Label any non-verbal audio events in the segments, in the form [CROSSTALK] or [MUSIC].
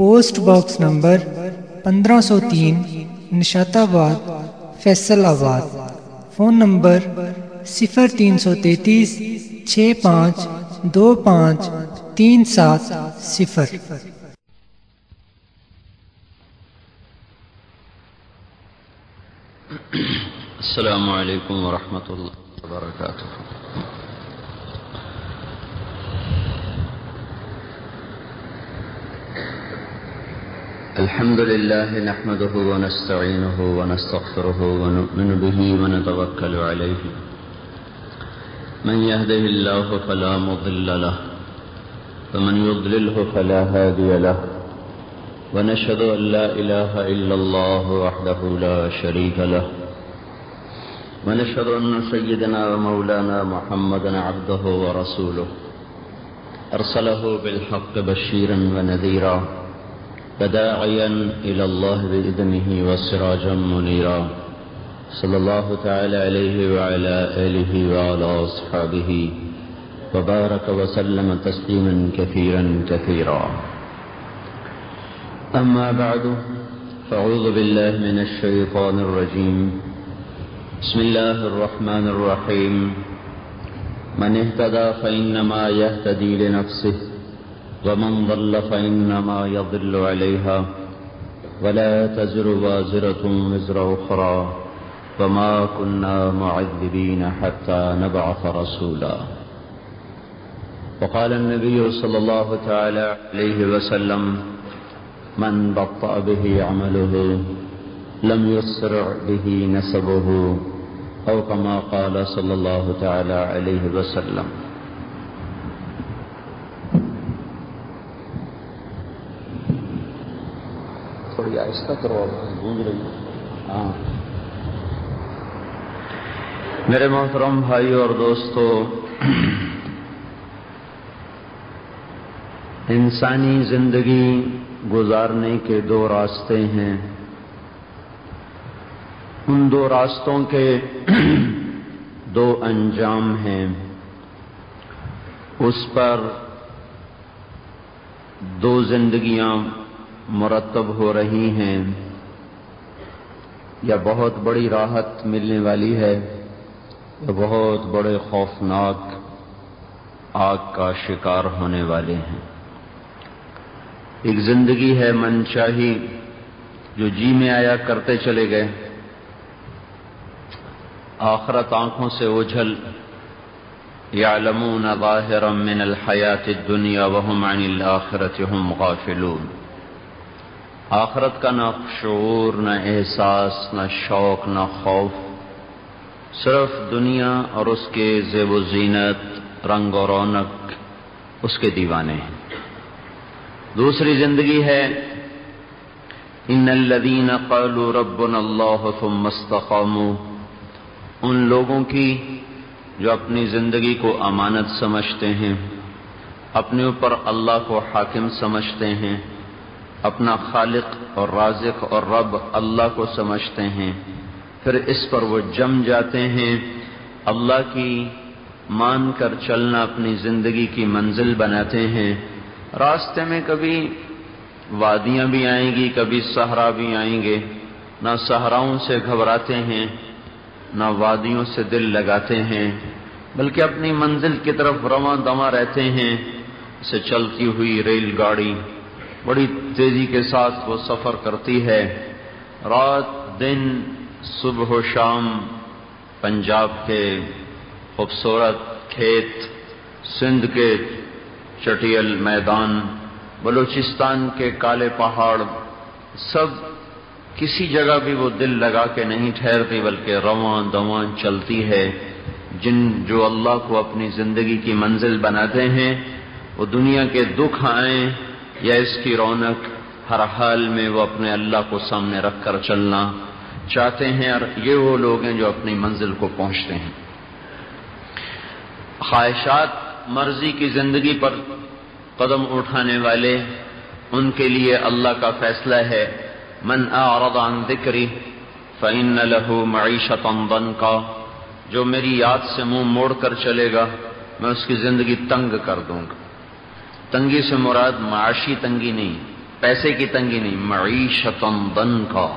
Post box number پندرہ سو تین نشات آباد فیصل آباد فون نمبر صفر تین سو تینتیس چھ پانچ، دو پانچ، تین سات، صفر۔ السلام علیکم ورحمۃ اللہ وبرکاتہ۔ الحمد لله نحمده ونستعينه ونستغفره ونؤمن به ونتوكل عليه. من يهده الله فلا مضل له ومن يضلله فلا هادي له. ونشهد أن لا إله إلا الله وحده لا شريك له. ونشهد أن سيدنا ومولانا محمدا عبده ورسوله. أرسله بالحق بشيرا ونذيرا. فداعيا إلى الله بإذنه وسراجا منيرا. صلى الله تعالى عليه وعلى آله وعلى أصحابه وبارك وسلم تسليما كثيرا كثيرا. أما بعد فأعوذ بالله من الشيطان الرجيم. بسم الله الرحمن الرحيم. من اهتدى فإنما يهتدي لنفسه. ومن ضل فإنما يضل عليها ولا تزر وازرة وزر أخرى وما كنا معذبين حتى نبعث رسولا. وقال النبي صلى الله تعالى عليه وسلم من بطأ به عمله لم يسرع به نسبه أو كما قال صلى الله تعالى عليه وسلم. تھوڑی آہستہ کرو گونج رہی ہاں۔ میرے محترم بھائی اور دوستو، انسانی زندگی گزارنے کے دو راستے ہیں۔ ان دو راستوں کے [CLEARS THROAT] دو انجام ہیں۔ اس پر دو زندگیاں مرتب ہو رہی ہیں یا بہت بڑی راحت ملنے والی ہے یا بہت بڑے خوفناک آگ کا شکار ہونے والے ہیں۔ ایک زندگی ہے منشاہی جو جی میں آیا کرتے چلے گئے۔ آخرت آنکھوں سے اوجھل۔ یعلمون ظاہرا من الحیات الدنیا وهم عن الاخرت هم غافلون۔ آخرت کا نہ شعور، نہ احساس، نہ شوق، نہ خوف، صرف دنیا اور اس کے زیب و زینت، رنگ و رونق اس کے دیوانے ہیں۔ دوسری زندگی ہے۔ ان الذین قالوا ربنا اللہ ثم استقاموا۔ ان لوگوں کی جو اپنی زندگی کو امانت سمجھتے ہیں، اپنے اوپر اللہ کو حاکم سمجھتے ہیں۔ اپنا خالق اور رازق اور رب اللہ کو سمجھتے ہیں۔ پھر اس پر وہ جم جاتے ہیں۔ اللہ کی مان کر چلنا اپنی زندگی کی منزل بناتے ہیں۔ راستے میں کبھی وادیاں بھی آئیں گی، کبھی صحرا بھی آئیں گے۔ نہ صحراؤں سے گھبراتے ہیں، نہ وادیوں سے دل لگاتے ہیں۔ بلکہ اپنی منزل کی طرف رواں دواں رہتے ہیں۔ اسے چلتی ہوئی ریل گاڑی بڑی تیزی کے ساتھ وہ سفر کرتی ہے۔ رات دن، صبح و شام، پنجاب کے خوبصورت کھیت، سندھ کے چٹیل میدان، بلوچستان کے کالے پہاڑ، سب کسی جگہ بھی وہ دل لگا کے نہیں ٹھہرتی، بلکہ رواں دواں چلتی ہے۔ جن جو اللہ کو اپنی زندگی کی منزل بناتے ہیں، وہ دنیا کے دکھ آئیں یا اس کی رونق ہر حال میں وہ اپنے اللہ کو سامنے رکھ کر چلنا چاہتے ہیں اور یہ وہ لوگ ہیں جو اپنی منزل کو پہنچتے ہیں۔ خواہشات مرضی کی زندگی پر قدم اٹھانے والے، ان کے لیے اللہ کا فیصلہ ہے، من اعرض عن ذکری فعن له معیشت بن کا جو میری یاد سے منہ موڑ کر چلے گا، میں اس کی زندگی تنگ کر دوں گا۔ تنگی سے مراد معاشی تنگی نہیں، پیسے کی تنگی نہیں معیشت بن کا۔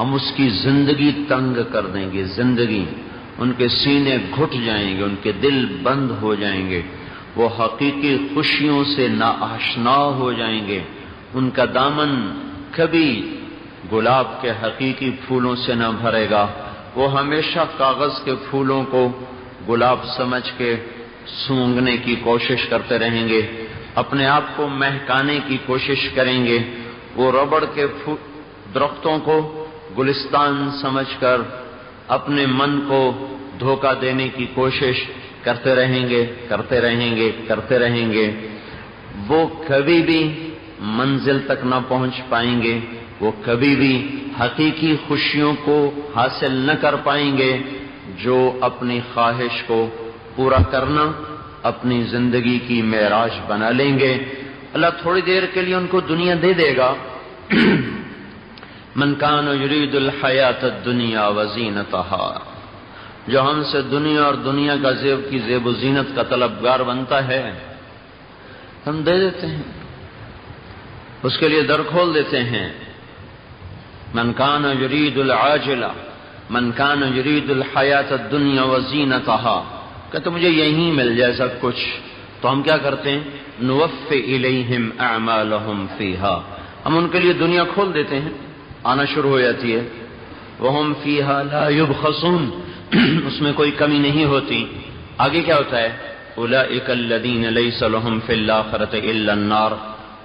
ہم اس کی زندگی تنگ کر دیں گے، زندگی۔ ان کے سینے گھٹ جائیں گے، ان کے دل بند ہو جائیں گے۔ وہ حقیقی خوشیوں سے ناشنا ہو جائیں گے۔ ان کا دامن کبھی گلاب کے حقیقی پھولوں سے نہ بھرے گا۔ وہ ہمیشہ کاغذ کے پھولوں کو گلاب سمجھ کے سونگنے کی کوشش کرتے رہیں گے۔ اپنے آپ کو مہکانے کی کوشش کریں گے۔ وہ ربڑ کے درختوں کو گلستان سمجھ کر اپنے من کو دھوکہ دینے کی کوشش کرتے رہیں گے، کرتے رہیں گے، کرتے رہیں گے۔ وہ کبھی بھی منزل تک نہ پہنچ پائیں گے۔ وہ کبھی بھی حقیقی خوشیوں کو حاصل نہ کر پائیں گے۔ جو اپنی خواہش کو پورا کرنا اپنی زندگی کی معراج بنا لیں گے۔ اللہ تھوڑی دیر کے لیے ان کو دنیا دے دے گا۔ منکان یرید الحیات دنیا وزینتہا جو ہم سے دنیا اور دنیا کا زیب کی زیب و زینت کا طلبگار بنتا ہے، ہم دے دیتے ہیں۔ اس کے لیے در کھول دیتے ہیں۔ منکان یرید العاجلہ منکان یرید الحیات دنیا وزینتہا کہتے مجھے یہی مل جائے سب کچھ۔ تو ہم کیا کرتے ہیں؟ نوف الیہم اعمالہم فیہا۔ ہم ان کے لیے دنیا کھول دیتے ہیں۔ آنا شروع ہو جاتی ہے۔ وہم فیہا لا یبخصون اس میں کوئی کمی نہیں ہوتی۔ آگے کیا ہوتا ہے؟ اولئک الذین لیس لهم فی الاخرۃ الا النار۔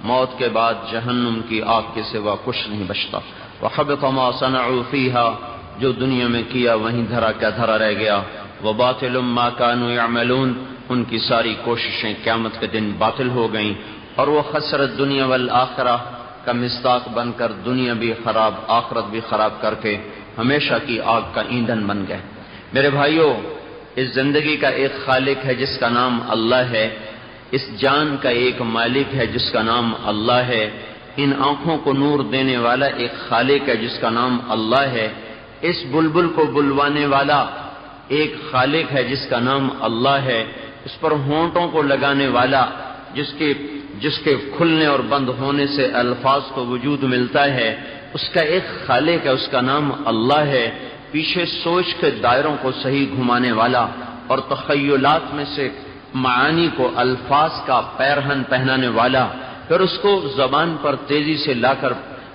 موت کے بعد جہنم کی آگ کے سوا کچھ نہیں بچتا۔ وحبط ما صنعوا فیہا۔ جو دنیا میں کیا، وہیں دھرا کیا، دھرا رہ گیا۔ وہ باطل ما کانو یعملون، ان کی ساری کوششیں قیامت کے دن باطل ہو گئیں، اور وہ خسرت دنیا والآخرہ کا مستاق بن کر دنیا بھی خراب، آخرت بھی خراب کر کے ہمیشہ کی آگ کا ایندھن بن گئے۔ میرے بھائیوں اس زندگی کا ایک خالق ہے جس کا نام اللہ ہے، اس جان کا ایک مالک ہے جس کا نام اللہ ہے، ان آنکھوں کو نور دینے والا ایک خالق ہے جس کا نام اللہ ہے، اس بلبل کو بلوانے والا ایک خالق ہے جس کا نام اللہ ہے، اس پر ہونٹوں کو لگانے والا، جس کے جس کے کھلنے اور بند ہونے سے الفاظ کو وجود ملتا ہے، اس کا ایک خالق ہے، اس کا نام اللہ ہے۔ پیچھے سوچ کے دائروں کو صحیح گھمانے والا اور تخیلات میں سے معانی کو الفاظ کا پیرہن پہنانے والا، پھر اس کو زبان پر تیزی سے لا کر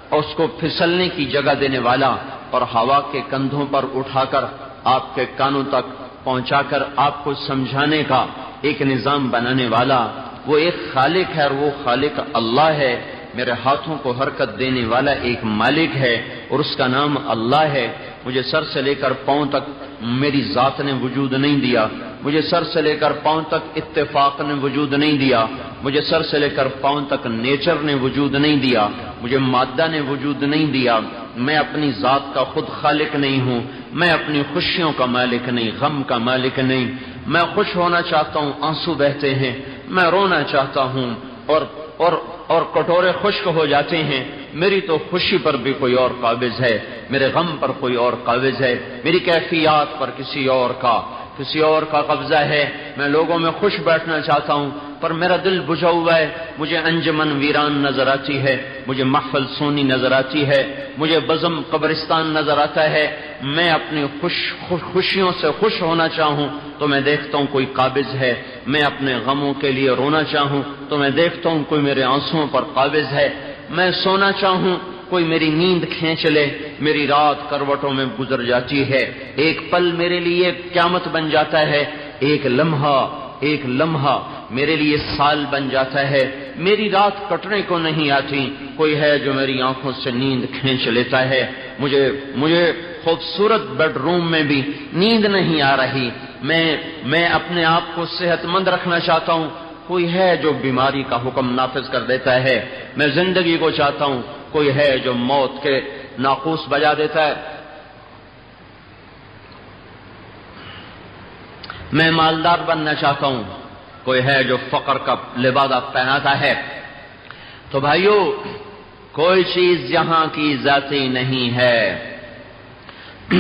اور اس کو پھسلنے کی جگہ دینے والا اور ہوا کے کندھوں پر اٹھا کر آپ کے کانوں تک پہنچا کر آپ کو سمجھانے کا ایک نظام بنانے والا، وہ ایک خالق ہے اور وہ خالق اللہ ہے۔ میرے ہاتھوں کو حرکت دینے والا ایک مالک ہے اور اس کا نام اللہ ہے۔ مجھے سر سے لے کر پاؤں تک میری ذات نے وجود نہیں دیا۔ مجھے سر سے لے کر پاؤں تک اتفاق نے وجود نہیں دیا۔ مجھے سر سے لے کر پاؤں تک نیچر نے وجود نہیں دیا۔ مجھے مادہ نے وجود نہیں دیا۔ میں اپنی ذات کا خود خالق نہیں ہوں۔ میں اپنی خوشیوں کا مالک نہیں، غم کا مالک نہیں۔ میں خوش ہونا چاہتا ہوں، آنسو بہتے ہیں۔ میں رونا چاہتا ہوں اور اور اور کٹورے خشک ہو جاتے ہیں، میری تو خوشی پر بھی کوئی اور قابض ہے، میرے غم پر کوئی اور قابض ہے، میری کیفیات پر کسی اور کا کسی اور کا قبضہ ہے۔ میں لوگوں میں خوش بیٹھنا چاہتا ہوں، پر میرا دل بجھا ہوا ہے۔ مجھے انجمن ویران نظر آتی ہے، مجھے محفل سونی نظر آتی ہے، مجھے بزم قبرستان نظر آتا ہے۔ میں اپنی خوش، خوشیوں سے خوش ہونا چاہوں تو میں دیکھتا ہوں کوئی قابض ہے۔ میں اپنے غموں کے لیے رونا چاہوں تو میں دیکھتا ہوں کوئی میرے آنسوؤں پر قابض ہے۔ میں سونا چاہوں کوئی میری نیند کھینچ لے، میری رات کروٹوں میں گزر جاتی ہے۔ ایک پل میرے لیے قیامت بن جاتا ہے، ایک لمحہ ایک لمحہ میرے لیے سال بن جاتا ہے۔ میری رات کٹنے کو نہیں آتی، کوئی ہے جو میری آنکھوں سے نیند کھینچ لیتا ہے۔ مجھے مجھے خوبصورت بیڈ روم میں بھی نیند نہیں آ رہی۔ میں میں اپنے آپ کو صحت مند رکھنا چاہتا ہوں۔ کوئی ہے جو بیماری کا حکم نافذ کر دیتا ہے۔ میں زندگی کو چاہتا ہوں۔ کوئی ہے جو موت کے ناقوس بجا دیتا ہے۔ میں مالدار بننا چاہتا ہوں۔ کوئی ہے جو فقر کا لبادہ پہناتا ہے۔ تو بھائیو، کوئی چیز یہاں کی ذاتی نہیں ہے۔ [CLEARS THROAT]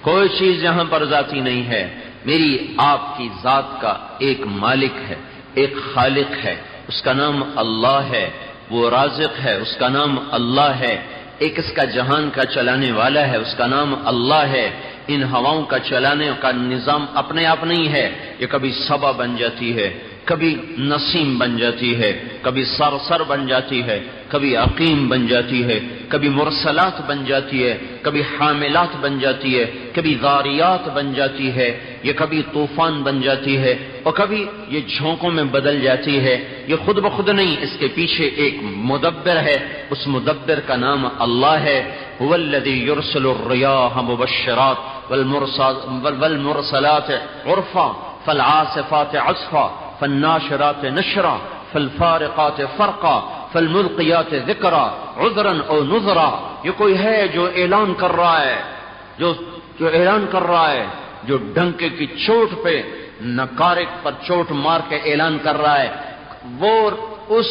کوئی چیز یہاں پر ذاتی نہیں ہے۔ میری آپ کی ذات کا ایک مالک ہے، ایک خالق ہے۔ اس کا نام اللہ ہے۔ وہ رازق ہے، اس کا نام اللہ ہے، ایک اس کا جہان کا چلانے والا ہے، اس کا نام اللہ ہے۔ ان ہواؤں کا چلانے کا نظام اپنے آپ نہیں ہے، یہ کبھی سبا بن جاتی ہے، کبھی نسیم بن جاتی ہے، کبھی سر سر بن جاتی ہے، کبھی عقیم بن جاتی ہے، کبھی مرسلات بن جاتی ہے، کبھی حاملات بن جاتی ہے، کبھی غاریات بن جاتی ہے، یہ کبھی طوفان بن جاتی ہے اور کبھی یہ جھونکوں میں بدل جاتی ہے۔ یہ خود بخود نہیں، اس کے پیچھے ایک مدبر ہے، اس مدبر کا نام اللہ ہے۔ يرسل الرياح مبشرات والمرسلات عرفا، فالعاصفات عصفا، فالناشرات نشرا، فالفارقات فرقا، فالملقيات ذکرا عذرا او نذرا۔ یہ کوئی ہے جو اعلان کر رہا ہے، جو جو اعلان کر رہا ہے، جو ڈنکے کی چوٹ پہ نکارک پر چوٹ مار کے اعلان کر رہا ہے۔ وہ اس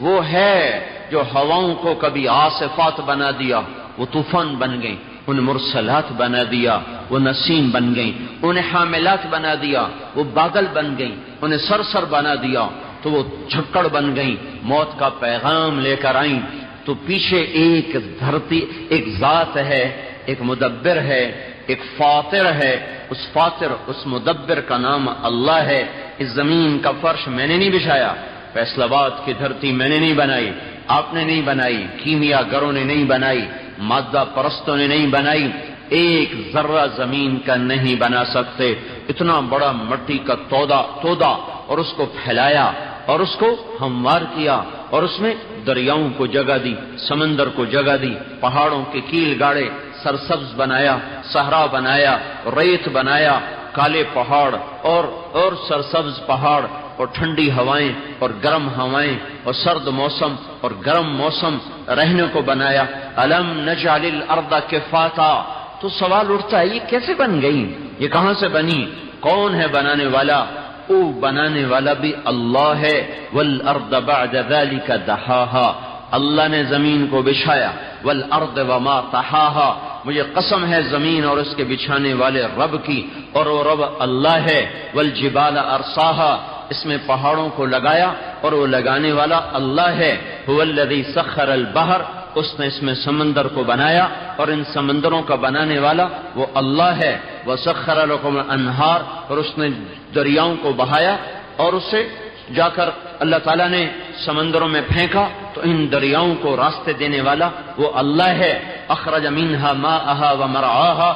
وہ ہے جو ہواؤں کو کبھی آصفات بنا دیا۔ وہ طوفان بن گئی ان مرسلات بنا دیا، وہ نسیم بن گئی انہیں حاملات بنا دیا، وہ بادل بن گئی انہیں سر سر بنا دیا، تو وہ جھکڑ بن گئی موت کا پیغام لے کر آئیں۔ تو پیچھے ایک دھرتی، ایک ذات ہے، ایک مدبر ہے، ایک فاطر ہے۔ اس فاطر، اس مدبر کا نام اللہ ہے۔ اس زمین کا فرش میں نے نہیں بچھایا فیصلہ آباد کی دھرتی میں نے نہیں بنائی، آپ نے نہیں بنائی، کیمیا گروں نے نہیں بنائی۔ مادہ پرستوں نے نہیں بنائی، ایک ذرہ زمین کا نہیں بنا سکتے۔ اتنا بڑا مٹی کا تودا تودا، اور اس کو پھیلایا، اور اس کو ہموار کیا، اور اس میں دریاؤں کو جگہ دی، سمندر کو جگہ دی، پہاڑوں کے کیل گاڑے، سرسبز بنایا، صحرا بنایا، ریت بنایا کالے پہاڑ اور اور سرسبز پہاڑ اور ٹھنڈی ہوائیں اور گرم ہوائیں اور سرد موسم اور گرم موسم رہنے کو بنایا۔ الم نجعل الارض کفاتا۔ تو سوال اٹھتا ہے، یہ کیسے بن گئی؟ یہ کہاں سے بنی؟ کون ہے بنانے والا؟ او بنانے والا بھی اللہ ہے۔ والارض بعد ذلك دحاها۔ اللہ نے زمین کو بچھایا۔ والارض وما تحاها مجھے قسم ہے زمین اور اس کے بچھانے والے رب کی اور وہ رب اللہ ہے، والجبال ارساها اس میں پہاڑوں کو لگایا اور وہ لگانے والا اللہ ہے۔ الذي سخر البحر، اس نے اس میں سمندر کو بنایا اور ان سمندروں کا بنانے والا وہ اللہ ہے۔ وہ سخر لكم انہار اور اس نے دریاؤں کو بہایا اور اسے جا کر اللہ تعالیٰ نے سمندروں میں پھینکا تو ان دریاؤں کو راستے دینے والا وہ اللہ ہے۔ اخرج منها ماءها ومرعاها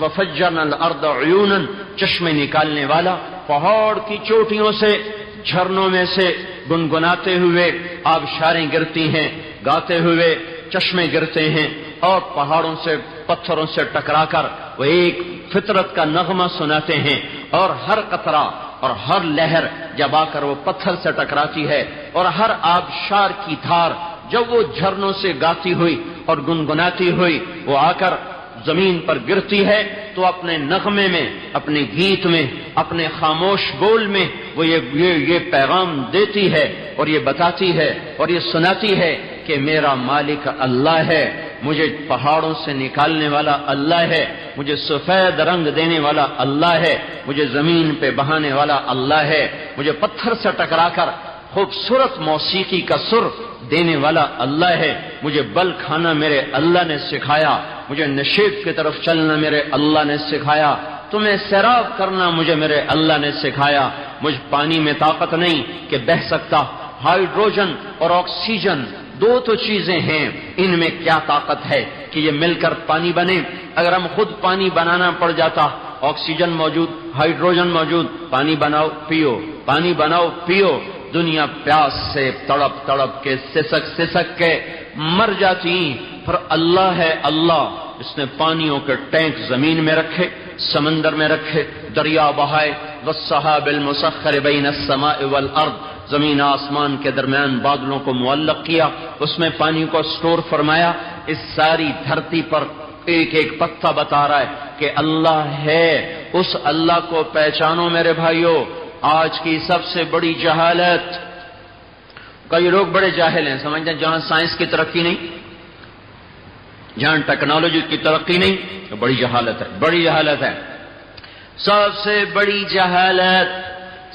وفجرنا الارض عيونا چشمے نکالنے والا پہاڑ کی چوٹیوں سے، جھرنوں میں سے گنگناتے ہوئے آبشاریں گرتی ہیں، گاتے ہوئے چشمے گرتے ہیں اور پہاڑوں سے، پتھروں سے ٹکرا کر وہ ایک فطرت کا نغمہ سناتے ہیں اور ہر قطرہ اور ہر لہر جب آ کر وہ پتھر سے ٹکراتی ہے اور ہر آبشار کی دھار جب وہ جھرنوں سے گاتی ہوئی اور گنگناتی ہوئی وہ آ کر زمین پر گرتی ہے تو اپنے نغمے میں اپنے گیت میں اپنے خاموش بول میں وہ یہ یہ, یہ پیغام دیتی ہے اور یہ بتاتی ہے اور یہ سناتی ہے کہ میرا مالک اللہ ہے مجھے پہاڑوں سے نکالنے والا اللہ ہے مجھے سفید رنگ دینے والا اللہ ہے مجھے زمین پہ بہانے والا اللہ ہے مجھے پتھر سے ٹکرا کر خوبصورت موسیقی کا سر دینے والا اللہ ہے۔ مجھے بل کھانا میرے اللہ نے سکھایا۔ مجھے نشیب کی طرف چلنا میرے اللہ نے سکھایا۔ تمہیں سیراب کرنا مجھے میرے اللہ نے سکھایا۔ مجھ پانی میں طاقت نہیں کہ بہ سکتا۔ ہائیڈروجن اور آکسیجن دو تو چیزیں ہیں۔ ان میں کیا طاقت ہے کہ یہ مل کر پانی بنے؟ اگر ہم خود پانی بنانا پڑ جاتا۔ آکسیجن موجود، ہائیڈروجن موجود۔ پانی بناؤ، پیو۔ پانی بناؤ، پیو۔ دنیا پیاس سے تڑپ تڑپ کے، سسک سسک کے مر جاتی۔ پر اللہ ہے اللہ، اس نے پانیوں کے ٹینک زمین میں رکھے، سمندر میں رکھے، دریا بہائے۔ والسحاب المسخر بین السماء والارض زمین آسمان کے درمیان بادلوں کو معلق کیا، اس میں پانی کو سٹور فرمایا۔ اس ساری دھرتی پر ایک ایک پتا بتا رہا ہے کہ اللہ ہے۔ اس اللہ کو پہچانو میرے بھائیوں آج کی سب سے بڑی جہالت۔ کئی لوگ بڑے جاہل ہیں، سمجھتے ہیں جہاں سائنس کی ترقی نہیں، جہاں ٹیکنالوجی کی ترقی نہیں، تو بڑی جہالت ہے، بڑی جہالت ہے۔ سب سے بڑی جہالت،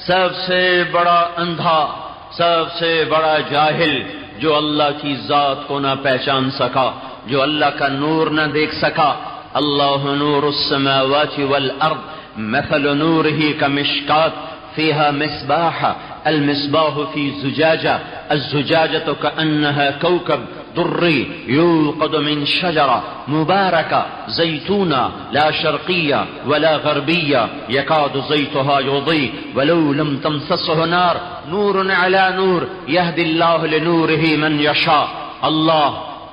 سب سے بڑا اندھا، سب سے بڑا جاہل، جو اللہ کی ذات کو نہ پہچان سکا، جو اللہ کا نور نہ دیکھ سکا۔ اللہ نور السماوات والارض، مثل نوره كمشكات فيها مصباح المصباح في زجاجة الزجاجة كأنها كوكب دري يوقد من شجرة مباركة زيتونة لا شرقية ولا غربية يكاد زيتها يضيء ولو لم تمسسه نار، نور على نور يهدي الله لنوره من يشاء الله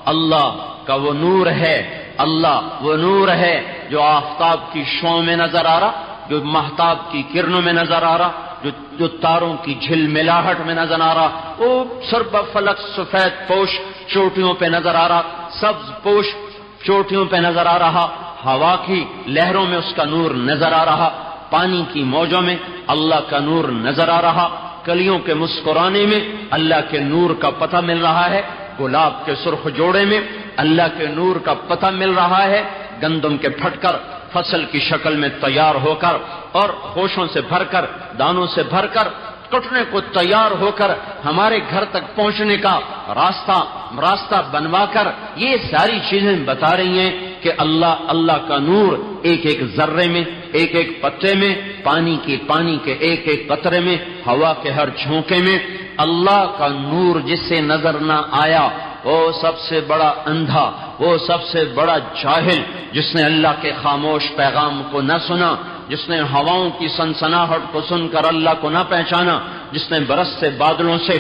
الله کا وہ نور ہے، اللہ وہ نور ہے جو آفتاب کی شو میں نظر آ رہا جو محتاب کی کرنوں میں نظر آ رہا، جو جو تاروں کی جھل ملاہٹ میں نظر آ رہا، وہ سرب فلک سفید پوش چوٹیوں پہ نظر آ رہا، سبز پوش چوٹیوں پہ نظر آ رہا، ہوا کی لہروں میں اس کا نور نظر آ رہا، پانی کی موجوں میں اللہ کا نور نظر آ رہا، کلیوں کے مسکرانے میں اللہ کے نور کا پتہ مل رہا ہے، گلاب کے سرخ جوڑے میں اللہ کے نور کا پتہ مل رہا ہے، گندم کے پھٹ کر فصل کی شکل میں تیار ہو کر اور خوشوں سے بھر کر دانوں سے بھر کر کٹنے کو تیار ہو کر ہمارے گھر تک پہنچنے کا راستہ راستہ بنوا کر یہ ساری چیزیں بتا رہی ہیں کہ اللہ اللہ کا نور ایک ایک ذرے میں، ایک ایک پتے میں، پانی کی پانی کے ایک ایک قطرے میں، ہوا کے ہر جھونکے میں اللہ کا نور جس سے نظر نہ آیا وہ سب سے بڑا اندھا، وہ سب سے بڑا جاہل، جس نے اللہ کے خاموش پیغام کو نہ سنا، جس نے ہواؤں کی سنسناہٹ کو سن کر اللہ کو نہ پہچانا، جس نے برس سے بادلوں سے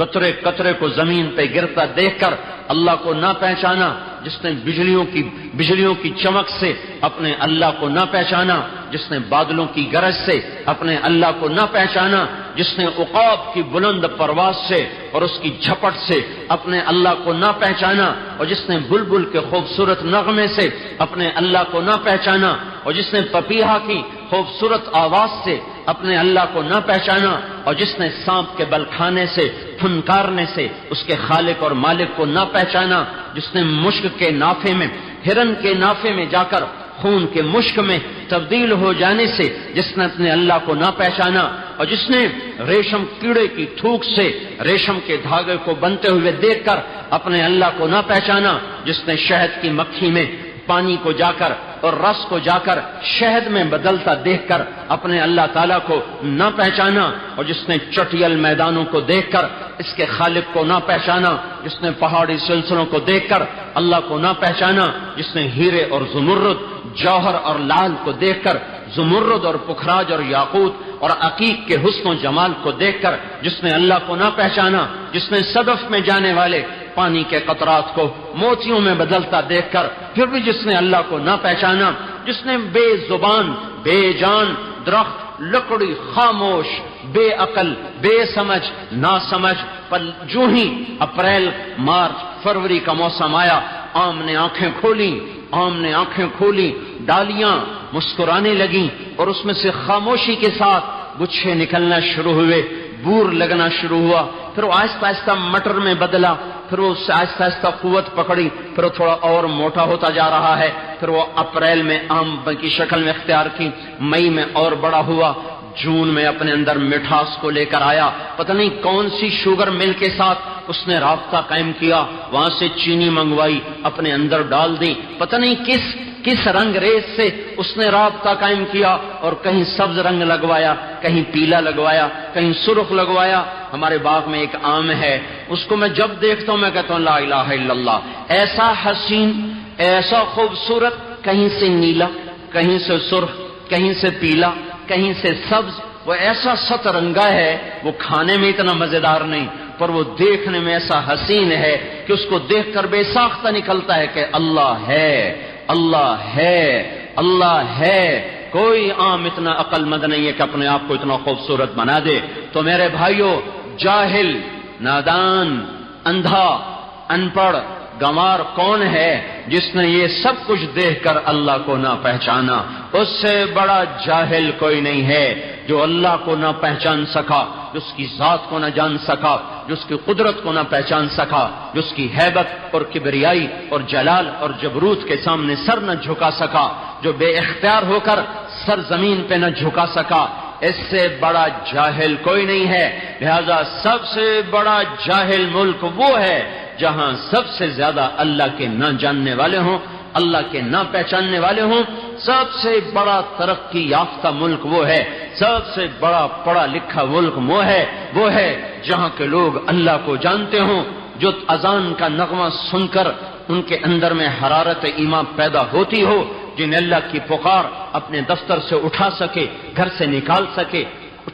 قطرے قطرے کو زمین پہ گرتا دیکھ کر اللہ کو نہ پہچانا، جس نے بجلیوں کی بجلیوں کی چمک سے اپنے اللہ کو نہ پہچانا، جس نے بادلوں کی گرج سے اپنے اللہ کو نہ پہچانا، جس نے اقاب کی بلند پرواز سے اور اس کی جھپٹ سے اپنے اللہ کو نہ پہچانا، اور جس نے بلبل کے خوبصورت نغمے سے اپنے اللہ کو نہ پہچانا، اور جس نے پپیہا کی خوبصورت آواز سے اپنے اللہ کو نہ پہچانا، اور جس نے سانپ کے بل کھانے سے پھنکارنے سے اس کے خالق اور مالک کو نہ پہچانا، جس نے مشک کے نافے میں، ہرن کے نافے میں جا کر خون کے مشک میں تبدیل ہو جانے سے جس نے اپنے اللہ کو نہ پہچانا اور جس نے ریشم کیڑے کی تھوک سے ریشم کے دھاگے کو بنتے ہوئے دیکھ کر اپنے اللہ کو نہ پہچانا، جس نے شہد کی مکھی میں پانی کو جا کر اور رس کو جا کر شہد میں بدلتا دیکھ کر اپنے اللہ تعالیٰ کو نہ پہچانا اور جس نے چٹیل میدانوں کو دیکھ کر اس کے خالق کو نہ پہچانا، جس نے پہاڑی سلسلوں کو دیکھ کر اللہ کو نہ پہچانا، جس نے ہیرے اور زمرد، جوہر اور لال کو دیکھ کر زمرد اور پخراج اور یاقوت اور عقیق کے حسن و جمال کو دیکھ کر جس نے اللہ کو نہ پہچانا، جس نے صدف میں جانے والے پانی کے قطرات کو موتیوں میں بدلتا دیکھ کر، پھر بھی جس نے اللہ کو نہ پہچانا، جس نے بے زبان، بے جان، درخت، لکڑی، خاموش، بے عقل، بے سمجھ نہ سمجھ پر جو ہی اپریل، مارچ، فروری کا موسم آیا، آم نے آنکھیں کھولی، آم نے آنکھیں کھولی، ڈالیاں مسکرانے لگیں اور اس میں سے خاموشی کے ساتھ گچھے نکلنا شروع ہوئے۔ بور لگنا شروع ہوا، پھر وہ آہستہ آہستہ مٹر میں بدلا، پھر وہ آہستہ آہستہ قوت پکڑی، پھر وہ تھوڑا اور موٹا ہوتا جا رہا ہے، پھر وہ اپریل میں آم کی شکل میں اختیار کی، مئی میں اور بڑا ہوا، جون میں اپنے اندر مٹھاس کو لے کر آیا۔ پتہ نہیں کون سی شوگر مل کے ساتھ اس نے رابطہ قائم کیا، وہاں سے چینی منگوائی، اپنے اندر ڈال دی۔ پتہ نہیں کس کس رنگ ریز سے اس نے رابطہ قائم کیا اور کہیں سبز رنگ لگوایا، کہیں پیلا لگوایا، کہیں سرخ لگوایا، ہمارے باغ میں ایک آم ہے، اس کو میں جب دیکھتا ہوں میں کہتا ہوں لا الہ الا اللہ، ایسا حسین، ایسا خوبصورت، کہیں سے نیلا، کہیں سے سرخ، کہیں سے پیلا، کہیں سے سبز، وہ ایسا ست رنگا ہے، وہ کھانے میں اتنا مزیدار نہیں، پر وہ دیکھنے میں ایسا حسین ہے کہ اس کو دیکھ کر بے ساختہ نکلتا ہے کہ اللہ ہے۔ اللہ ہے اللہ ہے، کوئی عام اتنا عقل مند نہیں ہے کہ اپنے آپ کو اتنا خوبصورت بنا دے۔ تو میرے بھائیوں جاہل، نادان، اندھا ان پڑھ گمار کون ہے جس نے یہ سب کچھ دیکھ کر اللہ کو نہ پہچانا؟ اس سے بڑا جاہل کوئی نہیں ہے۔ جو اللہ کو نہ پہچان سکا جس کی ذات کو نہ جان سکا جس کی قدرت کو نہ پہچان سکا جس کی حیبت اور کبریائی اور جلال اور جبروت کے سامنے سر نہ جھکا سکا، جو بے اختیار ہو کر سر زمین پہ نہ جھکا سکا۔ اس سے بڑا جاہل کوئی نہیں ہے۔ لہذا سب سے بڑا جاہل ملک وہ ہے جہاں سب سے زیادہ اللہ کے نہ جاننے والے ہوں۔ اللہ کے نہ پہچاننے والے ہوں، سب سے بڑا ترقی یافتہ ملک وہ ہے، سب سے بڑا پڑھا لکھا ملک وہ ہے وہ ہے جہاں کے لوگ اللہ کو جانتے ہوں، جو اذان کا نغمہ سن کر ان کے اندر میں حرارت ایمان پیدا ہوتی ہو جن اللہ کی پکار اپنے دفتر سے اٹھا سکے، گھر سے نکال سکے،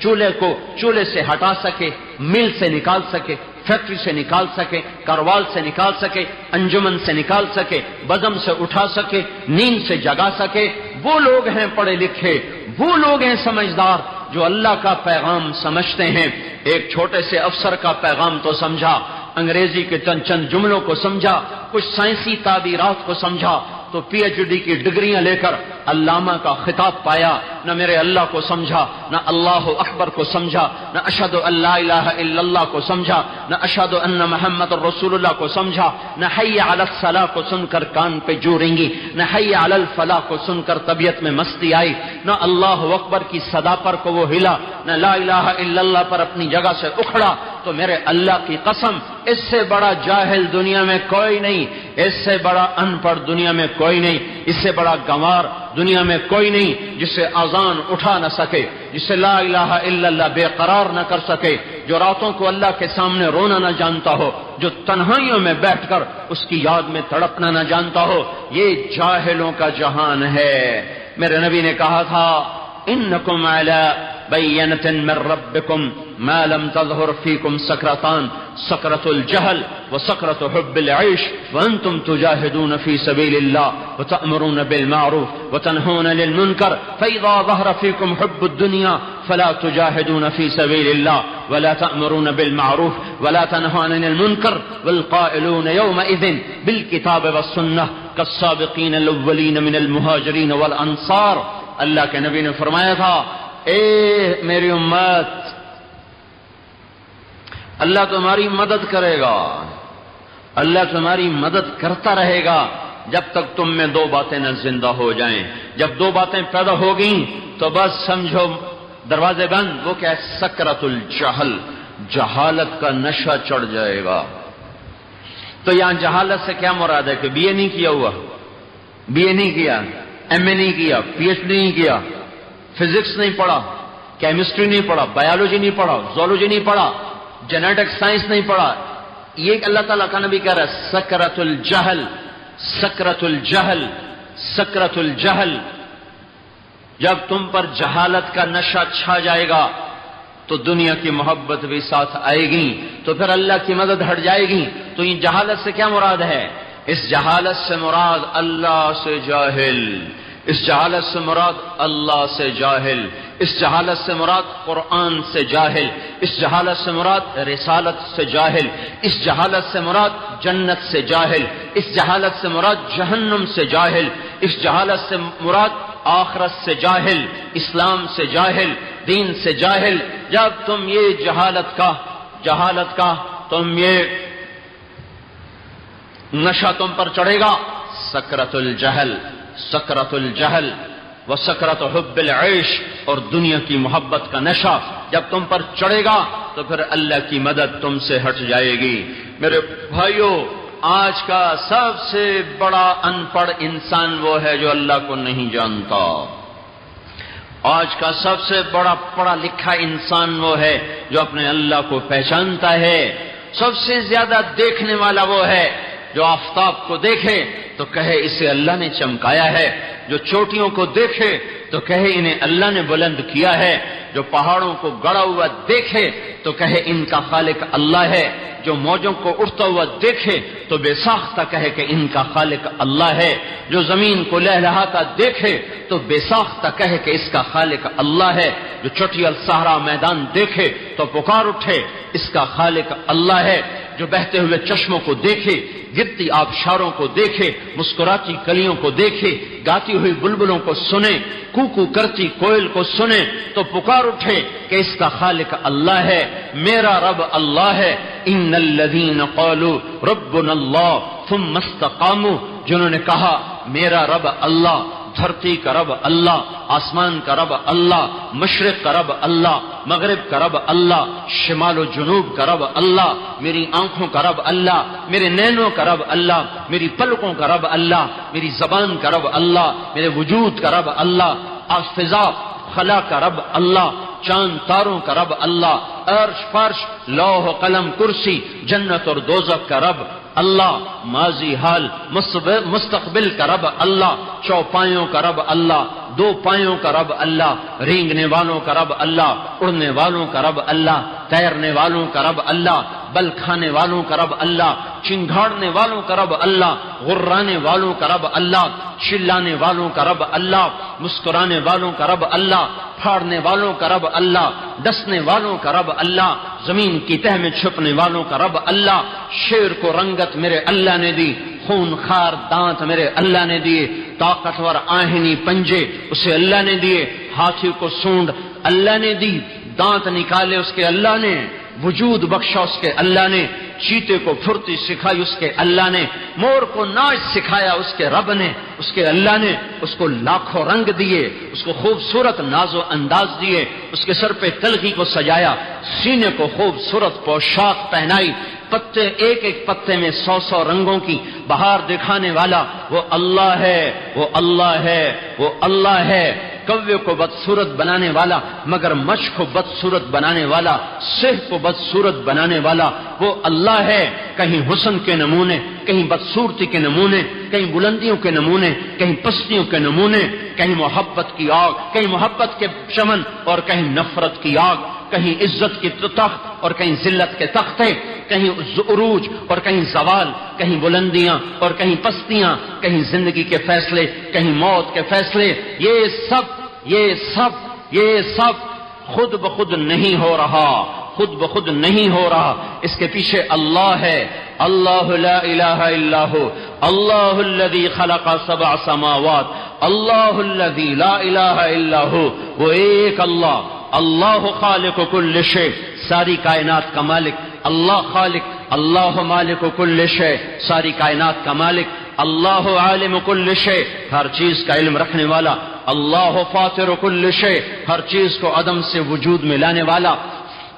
چولہے کو چولہے سے ہٹا سکے مل سے نکال سکے۔ فیکٹری سے نکال سکے کاروال سے نکال سکے، انجمن سے نکال سکے بدم سے اٹھا سکے، نیند سے جگا سکے۔ وہ لوگ ہیں پڑھے لکھے، وہ لوگ ہیں سمجھدار جو اللہ کا پیغام سمجھتے ہیں۔ ایک چھوٹے سے افسر کا پیغام تو سمجھا، انگریزی کے چند چند جملوں کو سمجھا، کچھ سائنسی تعبیرات کو سمجھا تو پی ایچ ڈی کی ڈگریاں لے کر علامہ کا خطاب پایا، نہ میرے اللہ کو سمجھا، نہ اللہ اکبر کو سمجھا، نہ اشد اللہ الہ الا اللہ کو سمجھا، نہ اشد ان محمد رسول اللہ کو سمجھا، نہ حی علی الصلاح کو سن کر کان پہ جو رنگی نہ حی علی الفلاح کو سن کر طبیعت میں مستی آئی، نہ اللہ اکبر کی صدا پر کو وہ ہلا، نہ لا الہ الا اللہ پر اپنی جگہ سے اکھڑا۔ تو میرے اللہ کی قسم، اس سے بڑا جاہل دنیا میں کوئی نہیں، اس سے بڑا ان پڑھ دنیا میں کوئی نہیں، اس سے بڑا گنوار دنیا میں کوئی نہیں جس سے اذان اٹھا نہ سکے جسے لا الہ الا اللہ بے قرار نہ کر سکے، جو راتوں کو اللہ کے سامنے رونا نہ جانتا ہو، جو تنہائیوں میں بیٹھ کر اس کی یاد میں تڑپنا نہ جانتا ہو، یہ جاہلوں کا جہان ہے۔ میرے نبی نے کہا تھا انکم علی بینت من ربکم ما لم تظهر فيكم سكرتان سكرة الجهل وسكرة حب العيش وأنتم تجاهدون في سبيل الله وتأمرون بالمعروف وتنهون للمنكر فإذا ظهر فيكم حب الدنيا فلا تجاهدون في سبيل الله ولا تأمرون بالمعروف ولا تنهون للمنكر والقائلون يومئذ بالكتاب والسنة كالسابقين الأولين من المهاجرين والأنصار. اللہ کے نبی نے فرمایا تھا، اے میری امت، اللہ تمہاری مدد کرے گا۔ اللہ تمہاری مدد کرتا رہے گا۔ جب تک تم میں دو باتیں نہ زندہ ہو جائیں، جب دو باتیں پیدا ہو گئیں، تو بس سمجھو، دروازے بند، وہ کیا ہے؟ سکرت الجہل۔ جہالت کا نشہ چڑھ جائے گا۔ تو یہاں جہالت سے کیا مراد ہے؟ کہ بی اے نہیں کیا ہوا؟ بی اے نہیں کیا۔ ایم اے نہیں کیا، پی ایچ ڈی نہیں کیا، فزکس نہیں پڑھا، کیمسٹری نہیں پڑھا، بایولوجی نہیں پڑھا، زولوجی نہیں پڑھا، جینیٹک سائنس نہیں پڑھا۔ یہ اللہ تعالیٰ کا نبی کہہ رہا ہے سکرت الجہل سکرت الجہل سکرت الجہل جب تم پر جہالت کا نشہ چھا جائے گا، تو دنیا کی محبت بھی ساتھ آئے گی، تو پھر اللہ کی مدد ہٹ جائے گی۔ تو یہ جہالت سے کیا مراد ہے؟ اس جہالت سے مراد اللہ سے جاہل، اس جہالت سے مراد اللہ سے جاہل، اس جہالت سے مراد قرآن سے جاہل، اس جہالت سے مراد رسالت سے جاہل، اس جہالت سے مراد جنت سے جاہل، اس جہالت سے مراد جہنم سے جاہل، اس جہالت سے مراد آخرت سے جاہل، اسلام سے جاہل، دین سے جاہل۔ جب تم یہ جہالت کا جہالت کا تم یہ نشہ تم پر چڑھے گا۔ سکرت الجہل سکرت الجہل وہ سکرت حب العیش، اور دنیا کی محبت کا نشہ جب تم پر چڑھے گا، تو پھر اللہ کی مدد تم سے ہٹ جائے گی۔ میرے بھائیوں آج کا سب سے بڑا ان پڑھ انسان وہ ہے جو اللہ کو نہیں جانتا۔ آج کا سب سے بڑا پڑھا لکھا انسان وہ ہے جو اپنے اللہ کو پہچانتا ہے۔ سب سے زیادہ دیکھنے والا وہ ہے جو آفتاب کو دیکھے تو کہے اسے اللہ نے چمکایا ہے، جو چوٹیوں کو دیکھے تو کہے انہیں اللہ نے بلند کیا ہے، جو پہاڑوں کو گڑا ہوا دیکھے تو کہے ان کا خالق اللہ ہے، جو موجوں کو اٹھتا ہوا دیکھے تو بے ساختہ کہے کہ ان کا خالق اللہ ہے، جو زمین کو لہلہاتا دیکھے تو بے ساختہ کہے کہ اس کا خالق اللہ ہے، جو چٹی السہرا میدان دیکھے تو پکار اٹھے، اس کا خالق اللہ ہے۔ جو بہتے ہوئے چشموں کو دیکھے، گرتی آبشاروں کو دیکھے، مسکراتی کلیوں کو دیکھے، گاتی ہوئی بلبلوں کو سنے، کوکو کرتی کوئل کو سنے، تو پکار اٹھے کہ اس کا خالق اللہ ہے، میرا رب اللہ ہے۔ ان الذین قالوا ربنا اللہ ثم استقاموا، جنہوں نے کہا، میرا رب اللہ دھرتی کا رب اللہ آسمان کا رب اللہ مشرق کا رب اللہ مغرب کا رب اللہ شمال و جنوب کا رب اللہ میری آنکھوں کا رب اللہ میرے نینوں کا رب اللہ میری پلکوں کا رب اللہ میری زبان کا رب اللہ میرے وجود کا رب اللہ فضا خلا کا رب اللہ چاند تاروں کا رب اللہ عرش فرش لوہ قلم کرسی جنت اور دوزک کا رب اللہ، ماضی، حال مستقبل کا رب اللہ چوپایوں کا رب اللہ، دو پایوں کا رب اللہ، رینگنے والوں کا رب اللہ، اڑنے والوں کا رب اللہ، تیرنے والوں کا رب اللہ بل کھانے والوں کا رب اللہ چنگاڑنے والوں کا رب اللہ، غرانے والوں کا رب اللہ، چلانے والوں کا رب اللہ، مسکرانے والوں کا رب اللہ، پھاڑنے والوں کا رب اللہ، ڈسنے والوں کا رب اللہ، زمین کی تہ میں چھپنے والوں کا رب اللہ، شیر کو رنگت میرے اللہ نے دی، خون خار دانت میرے اللہ نے دیے، طاقتور آہنی پنجے اسے اللہ نے دیے، ہاتھی کو سونڈ اللہ نے دی، دانت نکالے اس کے اللہ نے۔ وجود بخشا اس کے اللہ نے، چیتے کو پھرتی سکھائی اس کے اللہ نے، مور کو ناچ سکھایا اس کے رب نے، اس کے اللہ نے اس کو لاکھوں رنگ دیے، اس کو خوبصورت ناز و انداز دیے، اس کے سر پہ تلخی کو سجایا، سینے کو خوبصورت پوشاک پہنائی، پتے، ایک ایک پتے میں سو سو رنگوں کی بہار دکھانے والا وہ اللہ ہے، وہ اللہ ہے، وہ اللہ ہے۔ کوے کو بدسورت بنانے والا، مگر مشق کو بدصورت بنانے والا صرف کو بدسورت بنانے والا، وہ اللہ ہے۔ کہیں حسن کے نمونے، کہیں بدسورتی کے نمونے، کہیں بلندیوں کے نمونے، کہیں پستیوں کے نمونے، کہیں محبت کی آگ، کہیں محبت کے چمن اور کہیں نفرت کی آگ۔ کہیں عزت کی تخت اور کہیں ذلت کے تختے، کہیں عروج اور کہیں زوال، کہیں بلندیاں اور کہیں پستیاں، کہیں زندگی کے فیصلے، کہیں موت کے فیصلے۔ یہ سب یہ سب یہ سب خود بخود نہیں ہو رہا، خود بخود نہیں ہو رہا۔ اس کے پیچھے اللہ ہے۔ اللہ لا الہ الا ہو۔ اللہ الذي خلق سبع سماوات۔ اللہ الذي لا الہ الا ہو۔ وہ ایک اللہ۔ اللہ خالق کل شے، ساری کائنات کا مالک، اللہ خالق، اللہ مالک کل شے، ساری کائنات کا مالک، اللہ عالم کل شے، ہر چیز کا علم رکھنے والا، اللہ فاطر کل شے، ہر چیز کو عدم سے وجود میں لانے والا،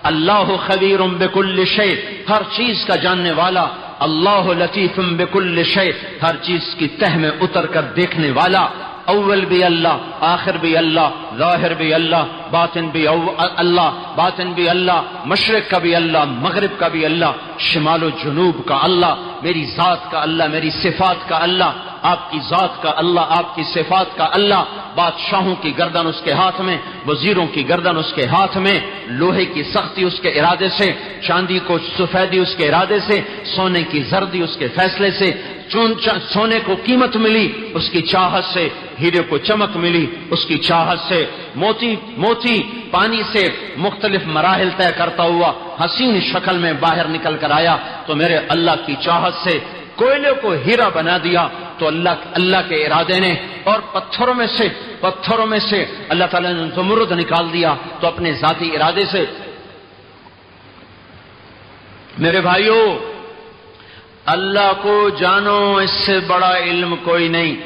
اللہ خبیر بکل شے، ہر چیز کا جاننے والا، اللہ لطیف بکل شے، ہر چیز کی تہ میں اتر کر دیکھنے والا، اول بھی اللہ، آخر بھی اللہ، ظاہر بھی اللہ باطن بھی اللہ، باطن بھی اللہ، مشرق کا بھی اللہ، مغرب کا بھی اللہ، شمال و جنوب کا اللہ، میری ذات کا اللہ، میری صفات کا اللہ، آپ کی ذات کا اللہ، آپ کی صفات کا اللہ، بادشاہوں کی گردن اس کے ہاتھ میں، وزیروں کی گردن اس کے ہاتھ میں، لوہے کی سختی اس کے ارادے سے، چاندی کو سفیدی اس کے ارادے سے، سونے کی زردی اس کے فیصلے سے سونے کو قیمت ملی، اس کی چاہت سے، ہیرے کو چمک ملی، اس کی چاہت سے، موتی موتی پانی سے مختلف مراحل طے کرتا ہوا حسین شکل میں باہر نکل کر آیا، تو میرے اللہ کی چاہت سے کوئلے کو ہیرا بنا دیا، تو اللہ اللہ کے ارادے نے اور پتھروں میں سے، پتھروں میں سے اللہ تعالیٰ نے زمرد نکال دیا، تو اپنے ذاتی ارادے سے۔ میرے بھائیوں اللہ کو جانو، اس سے بڑا علم کوئی نہیں۔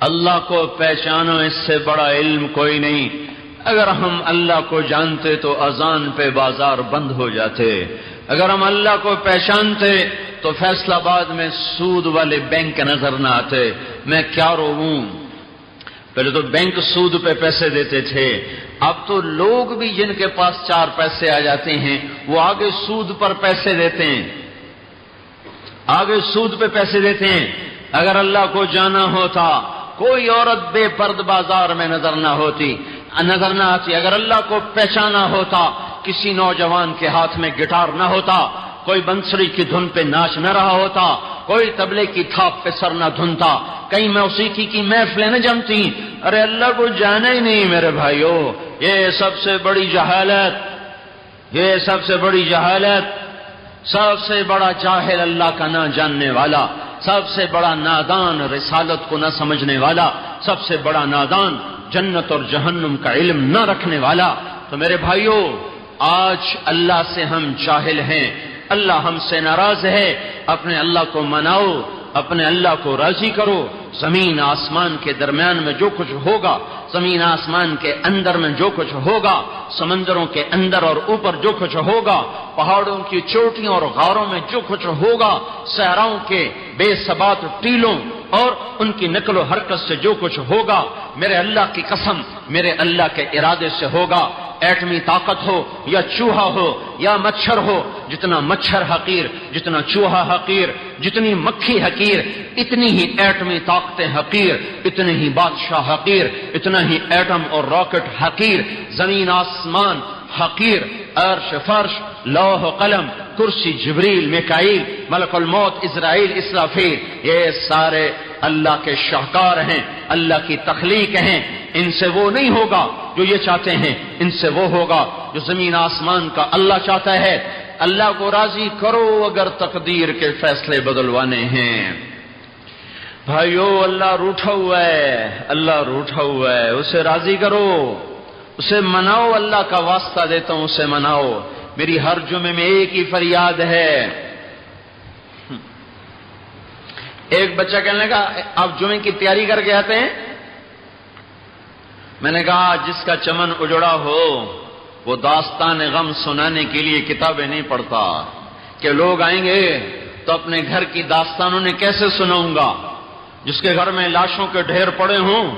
اللہ کو پہچانو، اس سے بڑا علم کوئی نہیں۔ اگر ہم اللہ کو جانتے تو اذان پہ بازار بند ہو جاتے۔ اگر ہم اللہ کو پہچانتے تو فیصلہ آباد میں سود والے بینک نظر نہ آتے۔ میں کیا رو پہلے تو بینک سود پہ پیسے دیتے تھے۔ اب تو لوگ بھی جن کے پاس چار پیسے آ جاتے ہیں، وہ آگے سود پر پیسے دیتے ہیں۔ آگے سود پہ پیسے دیتے ہیں۔ اگر اللہ کو جانا ہوتا، کوئی عورت بے پرد بازار میں نظر نہ ہوتی۔ نظر نہ آتی اگر اللہ کو پہچانا ہوتا، کسی نوجوان کے ہاتھ میں گٹار نہ ہوتا، کوئی بنسری کی دھن پہ ناچ نہ رہا ہوتا، کوئی تبلے کی تھاپ پہ سر نہ دھنتا، کہیں موسیقی کی محفلیں نہ جمتی۔ ارے اللہ کو جانا ہی نہیں میرے بھائیو، یہ سب سے بڑی جہالت، یہ سب سے بڑی جہالت، سب سے بڑا جاہل اللہ کا نہ جاننے والا، سب سے بڑا نادان رسالت کو نہ سمجھنے والا، سب سے بڑا نادان جنت اور جہنم کا علم نہ رکھنے والا تو میرے بھائیوں آج اللہ سے ہم جاہل ہیں۔ اللہ ہم سے ناراض ہے۔ اپنے اللہ کو مناؤ، اپنے اللہ کو راضی کرو۔ زمین آسمان کے درمیان میں جو کچھ ہوگا، زمین آسمان کے اندر میں جو کچھ ہوگا، سمندروں کے اندر اور اوپر جو کچھ ہوگا، پہاڑوں کی چوٹیوں اور غاروں میں جو کچھ ہوگا، صحراؤں کے بے سبات ٹیلوں اور ان کی نقل و حرکت سے جو کچھ ہوگا، میرے اللہ کی قسم، میرے اللہ کے ارادے سے ہوگا۔ ایٹمی طاقت ہو یا چوہا ہو، یا مچھر ہو، جتنا مچھر حقیر، جتنا چوہا حقیر، جتنی مکھی حقیر، اتنی ہی ایٹمی طاقتیں حقیر اتنے ہی بادشاہ حقیر، اتنا ہی ایٹم اور راکٹ حقیر، زمین آسمان حقیر، عرش فرش لوح قلم، کرسی جبریل، میکائیل، ملک الموت، اسرائیل، اسرافیل، یہ سارے اللہ کے شاہکار ہیں، اللہ کی تخلیق ہیں۔ ان سے وہ نہیں ہوگا جو یہ چاہتے ہیں، ان سے وہ ہوگا جو زمین آسمان کا اللہ چاہتا ہے۔ اللہ کو راضی کرو اگر تقدیر کے فیصلے بدلوانے ہیں۔ بھائیو، اللہ روٹھا ہوا ہے، اللہ روٹھا ہوا ہے، اسے راضی کرو، اسے مناؤ، اللہ کا واسطہ دیتا ہوں، اسے مناؤ۔ میری ہر جمعے میں ایک ہی فریاد ہے۔ ایک بچہ کہنے لگا، آپ جمعے کی تیاری کر کے آتے ہیں؟ میں نے کہا، جس کا چمن اجڑا ہو، وہ داستان غم سنانے کے لیے کتابیں نہیں پڑھتا۔ کہ لوگ آئیں گے تو اپنے گھر کی داستانوں نے کیسے سناؤں گا؟ جس کے گھر میں لاشوں کے ڈھیر پڑے ہوں،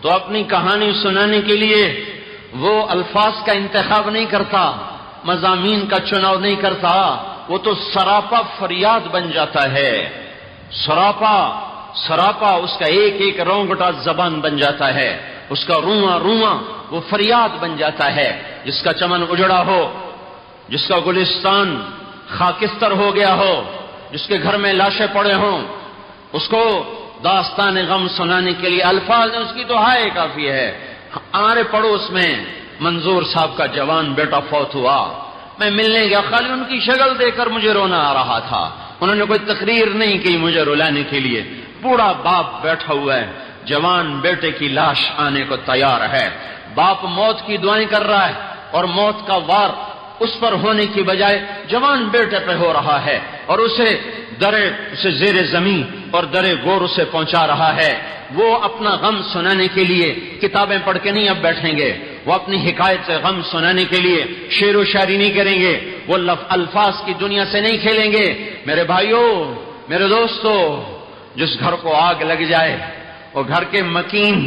تو اپنی کہانی سنانے کے لیے وہ الفاظ کا انتخاب نہیں کرتا۔ مضامین کا چناؤ نہیں کرتا، وہ تو سراپا فریاد بن جاتا ہے۔ سراپا سراپا، اس کا ایک ایک رونگٹا زبان بن جاتا ہے۔ اس کا رواں رواں وہ فریاد بن جاتا ہے۔ جس کا چمن اجڑا ہو، جس کا گلستان خاکستر ہو گیا ہو، جس کے گھر میں لاشیں پڑے ہوں، اس کو داستان غم سنانے کے لیے الفاظ اس کی تو ہائے کافی ہے۔ ہمارے پڑوس میں منظور صاحب کا جوان بیٹا فوت ہوا۔ میں ملنے گیا، خالی ان کی شکل دے کر مجھے رونا آ رہا تھا۔ انہوں نے کوئی تقریر نہیں کی مجھے رلانے کے لیے۔ بوڑھا باپ بیٹھا ہوا ہے۔ جوان بیٹے کی لاش آنے کو تیار ہے۔ باپ موت کی دعائیں کر رہا ہے اور موت کا وار اس پر ہونے کی بجائے جوان بیٹے پہ ہو رہا ہے اور اسے درے، اسے زیر زمین اور درے گور اسے پہنچا رہا ہے۔ وہ اپنا غم سنانے کے لیے کتابیں پڑھ کے نہیں اب بیٹھیں گے۔ وہ اپنی حکایت سے غم سنانے کے لیے شعر و شاعری نہیں کریں گے، وہ الفاظ کی دنیا سے نہیں کھیلیں گے۔ میرے بھائیوں میرے دوستو، جس گھر کو آگ لگ جائے، وہ گھر کے مکین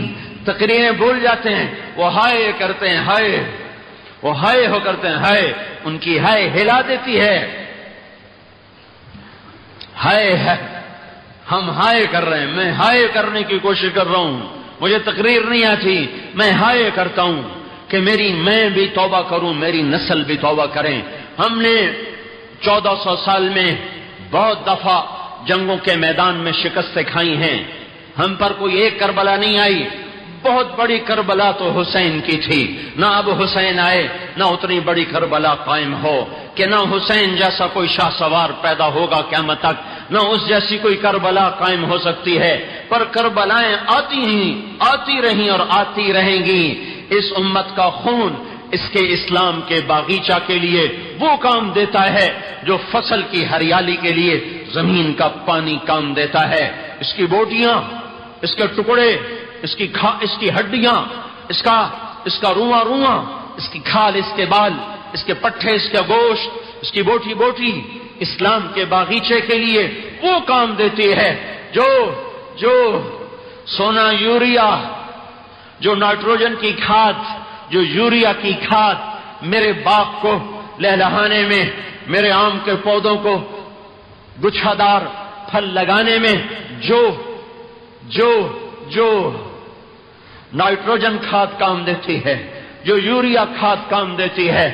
تقریریں بھول جاتے ہیں، وہ ہائے کرتے ہیں، ہائے، وہ ہائے ہو کرتے ہیں، ہائے، ان کی ہائے ہلا دیتی ہے۔ ہائے ہے، ہم ہائے کر رہے ہیں، میں ہائے کرنے کی کوشش کر رہا ہوں، مجھے تقریر نہیں آتی، میں ہائے کرتا ہوں۔ کہ میری میں بھی توبہ کروں، میری نسل بھی توبہ کریں۔ ہم نے چودہ سو سال میں بہت دفعہ جنگوں کے میدان میں شکستیں کھائی ہیں۔ ہم پر کوئی ایک کربلا نہیں آئی۔ بہت بڑی کربلا تو حسین کی تھی۔ نہ اب حسین آئے، نہ اتنی بڑی کربلا قائم ہو کہ نہ حسین جیسا کوئی شاہ سوار پیدا ہوگا قیامت تک، نہ اس جیسی کوئی کربلا قائم ہو سکتی ہے۔ پر کربلائیں آتی ہی، آتی رہیں اور آتی رہیں گی۔ اس امت کا خون اس کے اسلام کے باغیچہ کے لیے وہ کام دیتا ہے جو فصل کی ہریالی کے لیے زمین کا پانی کام دیتا ہے۔ اس کی بوٹیاں، اس کے ٹکڑے، اس کی کھا، اس کی ہڈیاں، اس کا اس کا رواں رواں، اس کی کھال، اس کے بال، اس کے پٹھے، اس کا گوشت، اس کی بوٹی بوٹی اسلام کے باغیچے کے لیے وہ کام دیتی ہے۔ جو جو سونا یوریا جو نائٹروجن کی کھاد، جو یوریا کی کھاد میرے باغ کو لہلہانے میں، میرے آم کے پودوں کو گچھا دار پھل لگانے میں جو جو جو نائٹروجن کھاد کام دیتی ہے، جو یوریا کھاد کام دیتی ہے،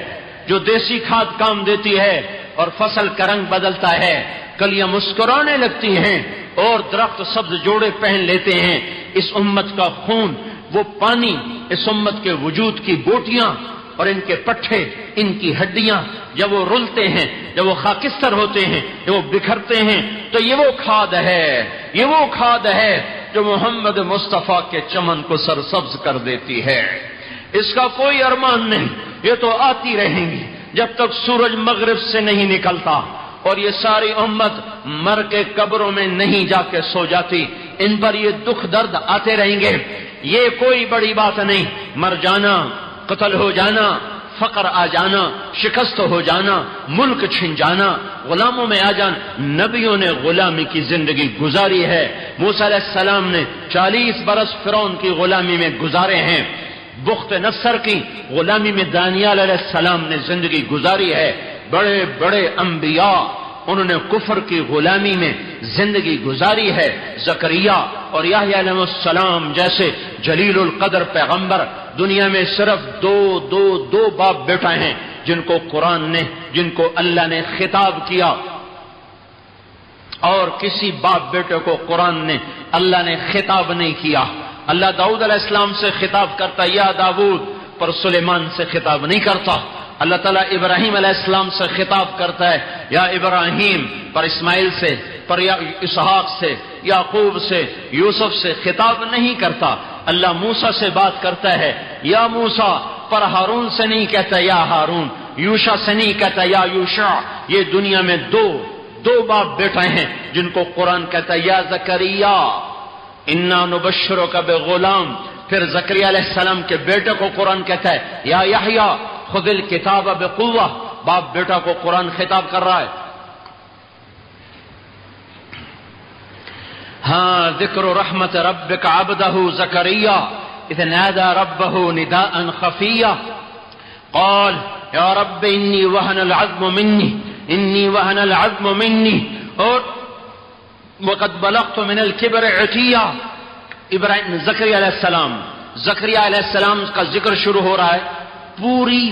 جو دیسی کھاد کام دیتی ہے اور فصل کا رنگ بدلتا ہے، کلیاں مسکرانے لگتی ہیں اور درخت سبز جوڑے پہن لیتے ہیں، اس امت کا خون وہ پانی اس امت کے وجود کی بوٹیاں اور ان کے پٹھے، ان کی ہڈیاں، جب وہ رلتے ہیں، جب وہ خاکستر ہوتے ہیں، جب وہ بکھرتے ہیں، تو یہ وہ کھاد ہے، یہ وہ کھاد ہے جو محمد مصطفیٰ کے چمن کو سرسبز کر دیتی ہے۔ اس کا کوئی ارمان نہیں، یہ تو آتی رہیں گی۔ جب تک سورج مغرب سے نہیں نکلتا اور یہ ساری امت مر کے قبروں میں نہیں جا کے سو جاتی۔ ان پر یہ دکھ درد آتے رہیں گے۔ یہ کوئی بڑی بات نہیں۔ مر جانا، قتل ہو جانا، فقر آ جانا، شکست ہو جانا، ملک چھن جانا، غلاموں میں آ جانا۔ نبیوں نے غلامی کی زندگی گزاری ہے۔ موسیٰ علیہ السلام نے چالیس برس فرون کی غلامی میں گزارے ہیں۔ بخت نصر کی غلامی میں دانیال علیہ السلام نے زندگی گزاری ہے۔ بڑے بڑے انبیاء، انہوں نے کفر کی غلامی میں زندگی گزاری ہے۔ زکریہ اور یحییٰ علیہ السلام جیسے جلیل القدر پیغمبر دنیا میں صرف دو دو دو باپ بیٹا ہیں، جن کو قرآن نے، جن کو اللہ نے خطاب کیا۔ اور کسی باپ بیٹے کو قرآن نے اللہ نے خطاب نہیں کیا۔ اللہ داؤد علیہ السلام سے خطاب کرتا یا داود پر سلیمان سے خطاب نہیں کرتا۔ اللہ تعالیٰ ابراہیم علیہ السلام سے خطاب کرتا ہے، یا ابراہیم، پر اسماعیل سے، پر یا اسحاق سے، یعقوب سے، یوسف سے خطاب نہیں کرتا۔ اللہ موسا سے بات کرتا ہے، یا موسا پر ہارون سے نہیں کہتا، یا ہارون۔ یوشا سے نہیں کہتا، یا یوشا۔ یہ دنیا میں دو دو باپ بیٹے ہیں، جن کو قرآن کہتا ہے، یا زکریہ انا نبشروں کا بے غلام پھر زکری علیہ السلام کے بیٹے کو قرآن کہتا ہے، یا یحییٰ خود الکتاب بقوہ باپ بیٹا کو قرآن خطاب کر رہا ہے۔ ہاں ذکر رحمت رب کا ابدہ زکریہ اذ نادى ربه نداء خفيا قال يا رب اني وهن العظم مني اني وهن العظم مني اور وقد بلغت من الكبر عتيا ابراہیم زکری علیہ السلام۔ زکری علیہ السلام کا ذکر شروع ہو رہا ہے۔ پوری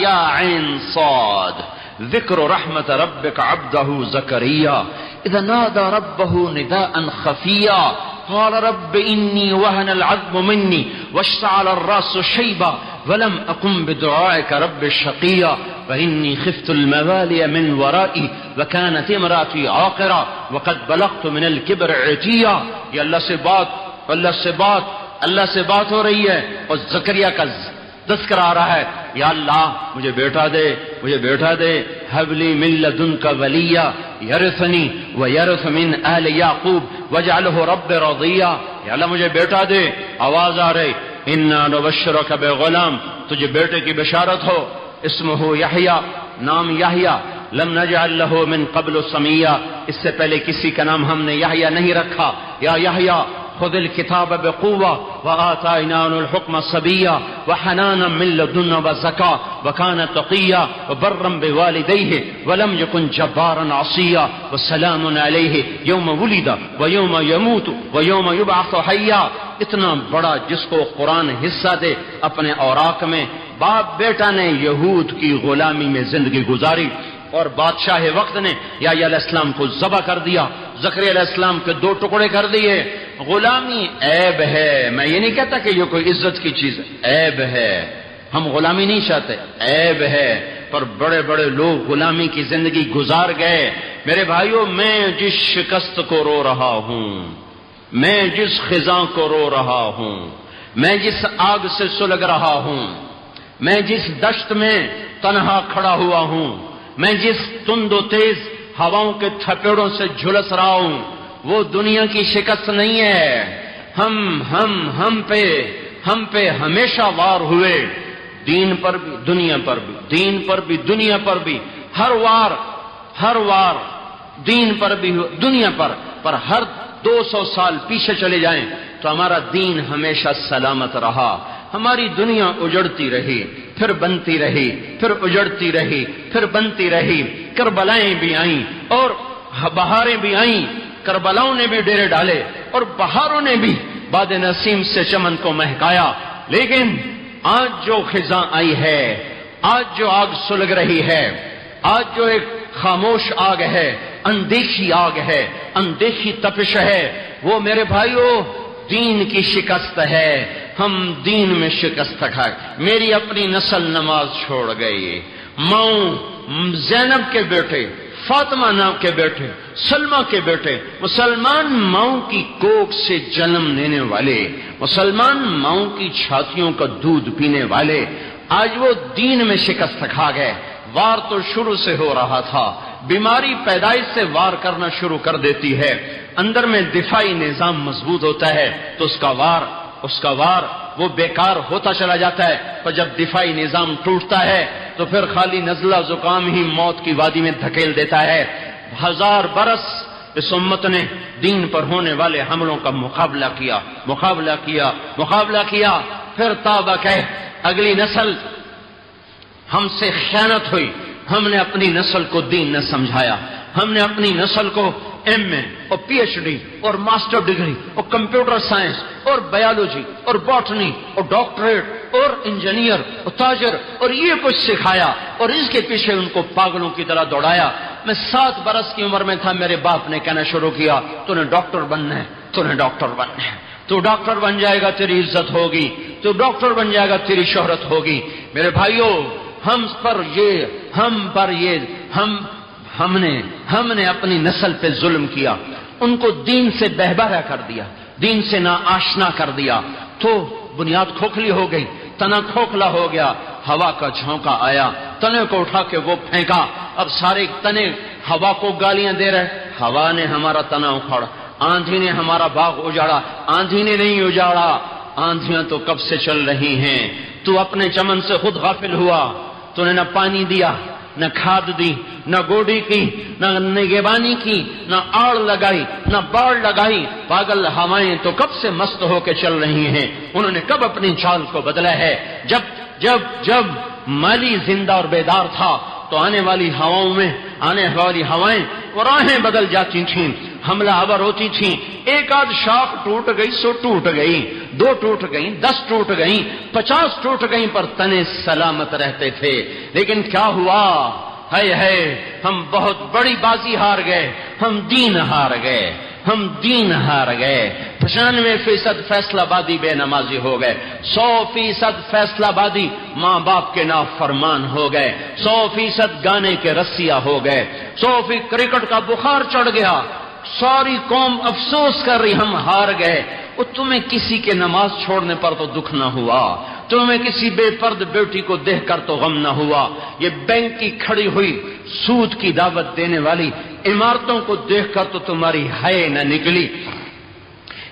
یا عین صاد. ذكر رحمة ربك عبده زكريا إذا نادى ربه نداء خفيا قال رب إني وهن العظم مني واشتعل الرأس شيبا ولم أقم بدعائك رب شقيا فإني خفت الموالي من ورائي وكانت امرأتي عاقرة وقد بلغت من الكبر عتيا. بات اللہ سے بات اللہ سے بات ہو رہی ہے اور زکریہ کا تذکر آ رہا ہے، یا اللہ، مجھے بیٹا دے، مجھے بیٹا دے، حبلی من لدن کا ولیہ، یرثنی و یرث من اہل یعقوب، وجعلہ رب رضیہ۔ یا اللہ، مجھے بیٹا دے، آواز آ رہی، انا نبشرک بے تجھے بیٹے کی بشارت ہو، اسمہ یحییٰ نام یحییٰ لم نجعل له من قبل سمیہ۔ اس سے پہلے کسی کا نام ہم نے یحییٰ نہیں رکھا۔ یا یحییٰ خذ الكتاب بقوة وآتيناه الحكم صبيا وحنانا من لدنا وزكاة وكان تقيا وبرا بوالديه ولم يكن جبارا عصيا والسلام عليه يوم ولد ويوم يموت ويوم يبعث حيا اتنا بڑا جس کو قرآن حصہ دے اپنے اوراق میں باپ بیٹا نے یہود کی غلامی میں زندگی گزاری اور بادشاہ وقت نے یا علیہ السلام کو ذبح کر دیا زکری علیہ السلام کے دو ٹکڑے کر دیے غلامی عیب ہے۔ میں یہ نہیں کہتا کہ یہ کوئی عزت کی چیز عیب ہے۔ ہم غلامی نہیں چاہتے، عیب ہے۔ پر بڑے بڑے لوگ غلامی کی زندگی گزار گئے۔ میرے بھائیوں میں جس شکست کو رو رہا ہوں، میں جس خزاں کو رو رہا ہوں، میں جس آگ سے سلگ رہا ہوں، میں جس دشت میں تنہا کھڑا ہوا ہوں، میں جس تند و تیز ہواؤں کے تھپیڑوں سے جھلس رہا ہوں وہ دنیا کی شکست نہیں ہے۔ ہم ہم ہم پہ ہم پہ ہمیشہ وار ہوئے۔ دین پر بھی، دنیا پر بھی، دین پر بھی، دنیا پر بھی۔ ہر وار ہر وار دین پر بھی دنیا پر۔ پر ہر دو سو سال پیچھے چلے جائیں تو ہمارا دین ہمیشہ سلامت رہا۔ ہماری دنیا اجڑتی رہی، پھر بنتی رہی، پھر اجڑتی رہی، پھر بنتی رہی۔ کربلائیں بھی آئیں اور بہاریں بھی آئیں۔ کربلاؤں نے بھی ڈیرے ڈالے اور بہاروں نے بھی باد نسیم سے چمن کو مہکایا۔ لیکن آج جو خزاں آئی ہے، آج جو آگ سلگ رہی ہے، آج جو ایک خاموش آگ ہے، اندیشی آگ ہے، اندیشی تپش ہے، وہ میرے بھائیوں دین کی شکست ہے۔ ہم دین میں شکست کھائے میری اپنی نسل نماز چھوڑ گئی۔ ماؤں زینب کے بیٹے فاطمہ نام کے بیٹے، سلمہ کے بیٹے، مسلمان ماؤں کی کوک سے جنم لینے والے، مسلمان ماؤں کی چھاتیوں کا دودھ پینے والے، آج وہ دین میں شکست کھا گئے۔ وار تو شروع سے ہو رہا تھا، بیماری پیدائش سے وار کرنا شروع کر دیتی ہے۔ اندر میں دفاعی نظام مضبوط ہوتا ہے، تو اس کا وار، اس کا وار، وہ بیکار ہوتا چلا جاتا ہے۔ پر جب دفاعی نظام ٹوٹتا ہے تو پھر خالی نزلہ زکام ہی موت کی وادی میں دھکیل دیتا ہے۔ ہزار برس اس امت نے دین پر ہونے والے حملوں کا مقابلہ کیا مقابلہ کیا مقابلہ کیا۔ پھر تابہ کہ اگلی نسل ہم سے خیانت ہوئی۔ ہم نے اپنی نسل کو دین نہ سمجھایا۔ ہم نے اپنی نسل کو ایم اے اور پی ایچ ڈی اور ماسٹر ڈگری اور کمپیوٹر سائنس اور بایولوجی اور باٹنی اور ڈاکٹریٹ اور انجینئر اور تاجر اور یہ کچھ سکھایا اور اس کے پیچھے ان کو پاگلوں کی طرح دوڑایا۔ میں سات برس کی عمر میں تھا، میرے باپ نے کہنا شروع کیا تو نے ڈاکٹر بننا ہے تو نے ڈاکٹر بننا ہے۔ تو ڈاکٹر بن جائے گا، تیری عزت ہوگی۔ تو ڈاکٹر بن جائے گا، تیری شہرت ہوگی۔ میرے بھائیوں ہم پر یہ، ہم پر یہ، ہم ہم نے ہم نے اپنی نسل پہ ظلم کیا۔ ان کو دین سے بہبارا کر دیا، دین سے نہ آشنا کر دیا۔ تو بنیاد کھوکھلی ہو گئی، تنا کھوکھلا ہو گیا، ہوا کا جھونکا آیا، تنے کو اٹھا کے وہ پھینکا۔ اب سارے تنے ہوا کو گالیاں دے رہے۔ ہوا نے ہمارا تنا اکھاڑا، آندھی نے ہمارا باغ اجاڑا، آندھی نے نہیں اجاڑا۔ آندھیاں تو کب سے چل رہی ہیں؟ تو اپنے چمن سے خود غافل ہوا، تو نے نہ پانی دیا۔ نہ کھاد دی، نہ گوڑی کی، نہ نگبانی کی، نہ آڑ لگائی، نہ باڑ لگائی۔ پاگل ہوائیں تو کب سے مست ہو کے چل رہی ہیں؟ انہوں نے کب اپنی چال کو بدلا ہے؟ جب جب جب مالی زندہ اور بیدار تھا تو آنے والی ہواؤں میں، آنے والی ہوائیں اور راہیں بدل جاتی تھیں۔ حملہ آور ہوتی تھی ایک آدھ شاخ ٹوٹ گئی، سو ٹوٹ گئی دو ٹوٹ گئی دس ٹوٹ گئی پچاس ٹوٹ گئی پر تنے سلامت رہتے تھے۔ لیکن کیا ہوا؟ ہے ہے ہم بہت بڑی بازی ہار گئے، ہم دین ہار گئے، ہم دین ہار گئے۔ پچانوے فیصد فیصلہ بادی بے نمازی ہو گئے۔ سو فیصد فیصلہ بادی ماں باپ کے نا فرمان ہو گئے۔ سو فیصد گانے کے رسیا ہو گئے۔ سو فیصد کرکٹ کا بخار چڑھ گیا۔ ساری قوم افسوس کر رہی، ہم ہار گئے۔ وہ تمہیں کسی کے نماز چھوڑنے پر تو دکھ نہ ہوا۔ تمہیں کسی بے پرد بیٹی کو دیکھ کر تو غم نہ ہوا۔ یہ بینک کی کھڑی ہوئی سود کی دعوت دینے والی عمارتوں کو دیکھ کر تو تمہاری ہے نہ نکلی۔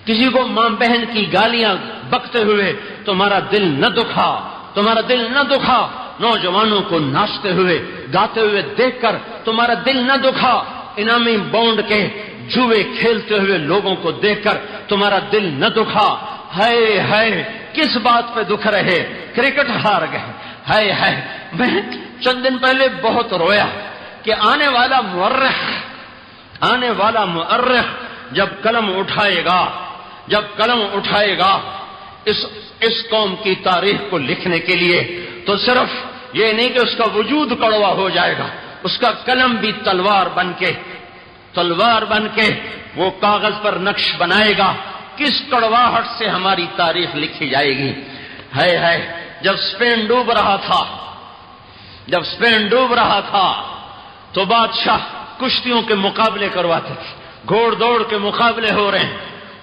کسی کو ماں بہن کی گالیاں بکتے ہوئے تمہارا دل نہ دکھا۔ تمہارا دل نہ دکھا۔ نوجوانوں کو ناچتے ہوئے، گاتے ہوئے دیکھ کر تمہارا دل نہ دکھا۔ انعامی بونڈ کے جوئے کھیلتے ہوئے لوگوں کو دیکھ کر تمہارا دل نہ دکھا۔ ہے ہے کس بات پہ دکھ رہے؟ کرکٹ ہار گئے۔ ہے ہے میں چند دن پہلے بہت رویا کہ آنے والا مرخ آنے والا مرخ جب قلم اٹھائے گا، جب قلم اٹھائے گا اس اس قوم کی تاریخ کو لکھنے کے لیے، تو صرف یہ نہیں کہ اس کا وجود کڑوا ہو جائے گا، اس کا قلم بھی تلوار بن کے تلوار بن کے وہ کاغذ پر نقش بنائے گا۔ کس کڑواہٹ سے ہماری تاریخ لکھی جائے گی؟ ہے ہے جب اسپین ڈوب رہا تھا، جب اسپین ڈوب رہا تھا، تو بادشاہ کشتیوں کے مقابلے کرواتے تھے۔ گھوڑ دوڑ کے مقابلے ہو رہے ہیں،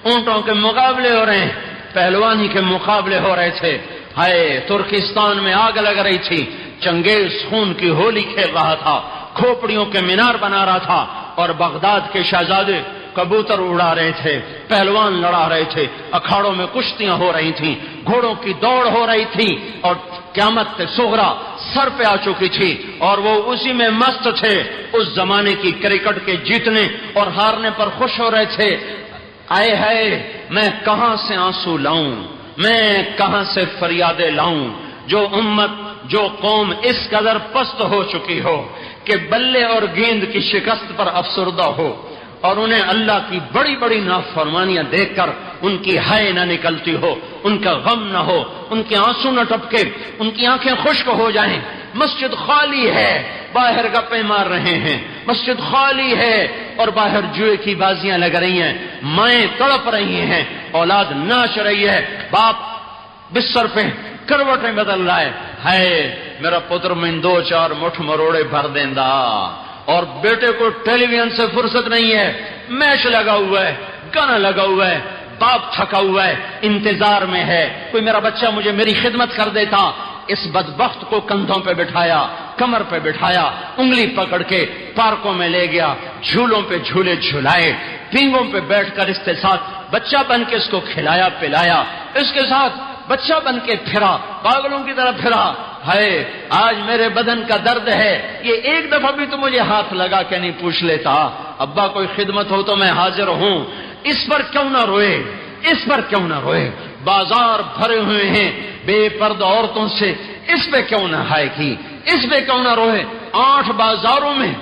اونٹوں کے مقابلے ہو رہے ہیں، پہلوانی کے مقابلے ہو رہے تھے۔ ہائے، ترکستان میں آگ لگ رہی تھی، چنگیز خون کی ہولی کھیل رہا تھا، کھوپڑیوں کے مینار بنا رہا تھا۔ اور بغداد کے شہزادے کبوتر اڑا رہے تھے، پہلوان لڑا رہے تھے، اکھاڑوں میں کشتیاں ہو رہی تھیں، گھوڑوں کی دوڑ ہو رہی تھی اور قیامت سوہرا سر پہ آ چکی تھی اور وہ اسی میں مست تھے۔ اس زمانے کی کرکٹ کے جیتنے اور ہارنے پر خوش ہو رہے تھے۔ آئے ہے میں کہاں سے آنسو لاؤں؟ میں کہاں سے فریادیں لاؤں؟ جو امت، جو قوم اس قدر پست ہو چکی ہو۔ کہ بلے اور گیند کی شکست پر افسردہ ہو اور انہیں اللہ کی بڑی بڑی نافرمانیاں دیکھ کر ان کی ہائے نہ نکلتی ہو، ان کا غم نہ ہو، ان کے آنسو نہ ٹپکے، ان کی آنکھیں خشک ہو جائیں۔ مسجد خالی ہے، باہر گپے مار رہے ہیں۔ مسجد خالی ہے اور باہر جوئے کی بازیاں لگ رہی ہیں۔ مائیں تڑپ رہی ہیں، اولاد ناچ رہی ہے، باپ بستر پہ کروٹیں بدل رہا ہے۔ ہے، میرا پتر میں دو چار مٹھ مروڑے بھر دینا اور بیٹے کو ٹیلی ویژن سے فرصت نہیں ہے، میچ لگا ہوا ہے، گانا لگا ہوا ہے، باپ تھکا ہوا ہے، انتظار میں ہے۔ کوئی میرا بچہ مجھے میری خدمت کر دیتا، اس بدبخت کو کندھوں پہ بٹھایا، کمر پہ بٹھایا، انگلی پکڑ کے پارکوں میں لے گیا، جھولوں پہ جھولے جھولائے پینگوں پہ بیٹھ کر اس کے ساتھ بچہ بن کے اس کو کھلایا، پلایا، اس کے ساتھ بچہ بن کے پھرا، پاگلوں کی طرح پھرا۔ ہے آج میرے بدن کا درد ہے۔ یہ ایک دفعہ بھی تو مجھے ہاتھ لگا کے نہیں پوچھ لیتا۔ ابا، کوئی خدمت ہو تو میں حاضر ہوں۔ اس پر کیوں نہ روئے؟ اس پر کیوں نہ روئے؟ بازار بھرے ہوئے ہیں۔ بے پرد عورتوں سے اس پہ کیوں نہ ہائے کی؟ اس پہ کیوں نہ روئے؟ آٹھ بازاروں میں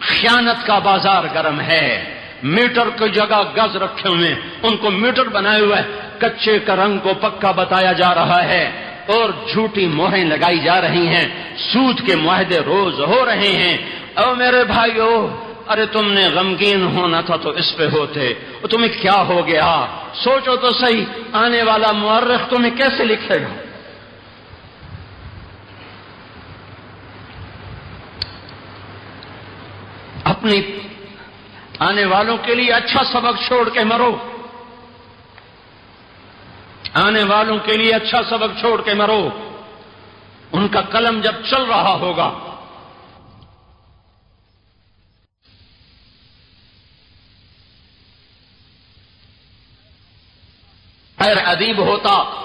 خیانت کا بازار گرم ہے۔ میٹر کی جگہ گز رکھے ہوئے ان کو میٹر بنائے ہوئے کچے کا رنگ کو پکا بتایا جا رہا ہے اور جھوٹی موہیں لگائی جا رہی ہیں سود کے معاہدے روز ہو رہے ہیں۔ او میرے بھائیو، ارے تم نے غمگین ہونا تھا تو اس پہ ہوتے۔ تمہیں کیا ہو گیا؟ سوچو تو صحیح، آنے والا مورخ تمہیں کیسے لکھے گا؟ اپنی آنے والوں کے لیے اچھا سبق چھوڑ کے مرو۔ آنے والوں کے لیے اچھا سبق چھوڑ کے مرو۔ ان کا قلم جب چل رہا ہوگا۔ خیر ادیب ہوتا۔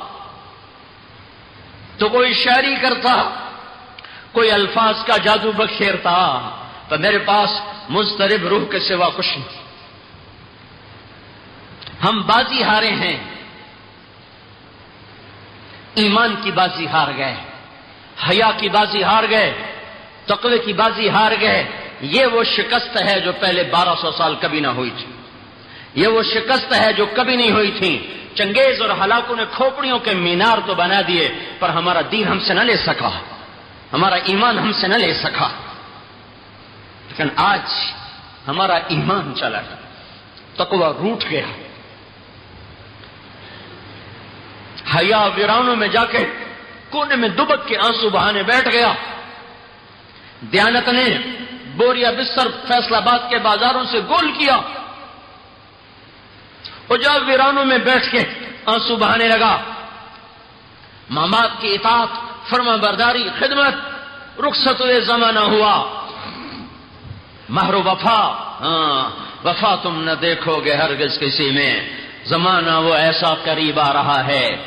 تو کوئی شاعری کرتا، کوئی الفاظ کا جادو بخیرتا تو میرے پاس مسترب روح کے سوا کچھ نہیں۔ ہم بازی ہارے ہیں۔ ایمان کی بازی ہار گئے، حیا کی بازی ہار گئے، تقوی کی بازی ہار گئے۔ یہ وہ شکست ہے جو پہلے بارہ سو سال کبھی نہ ہوئی تھی۔ یہ وہ شکست ہے جو کبھی نہیں ہوئی تھی۔ چنگیز اور ہلاکوں نے کھوپڑیوں کے مینار تو بنا دیے، پر ہمارا دین ہم سے نہ لے سکا۔ ہمارا ایمان ہم سے نہ لے سکا۔ لیکن آج ہمارا ایمان چلا۔ گیا تقوی روٹ گیا۔ حیا ویرانوں میں جا کے کونے میں دبک کے آنسو بہانے بیٹھ گیا۔ دیانت نے بوریا بستر فیصلہ آباد کے بازاروں سے گول کیا۔ وہ جب ویرانوں میں بیٹھ کے آنسو بہانے لگا۔ ماں باپ کی اطاعت، فرما برداری، خدمت رخصت زمانہ ہوا۔ مہر وفا ہاں وفا تم نہ دیکھو گے ہرگز کسی میں۔ زمانہ وہ ایسا قریب آ رہا ہے۔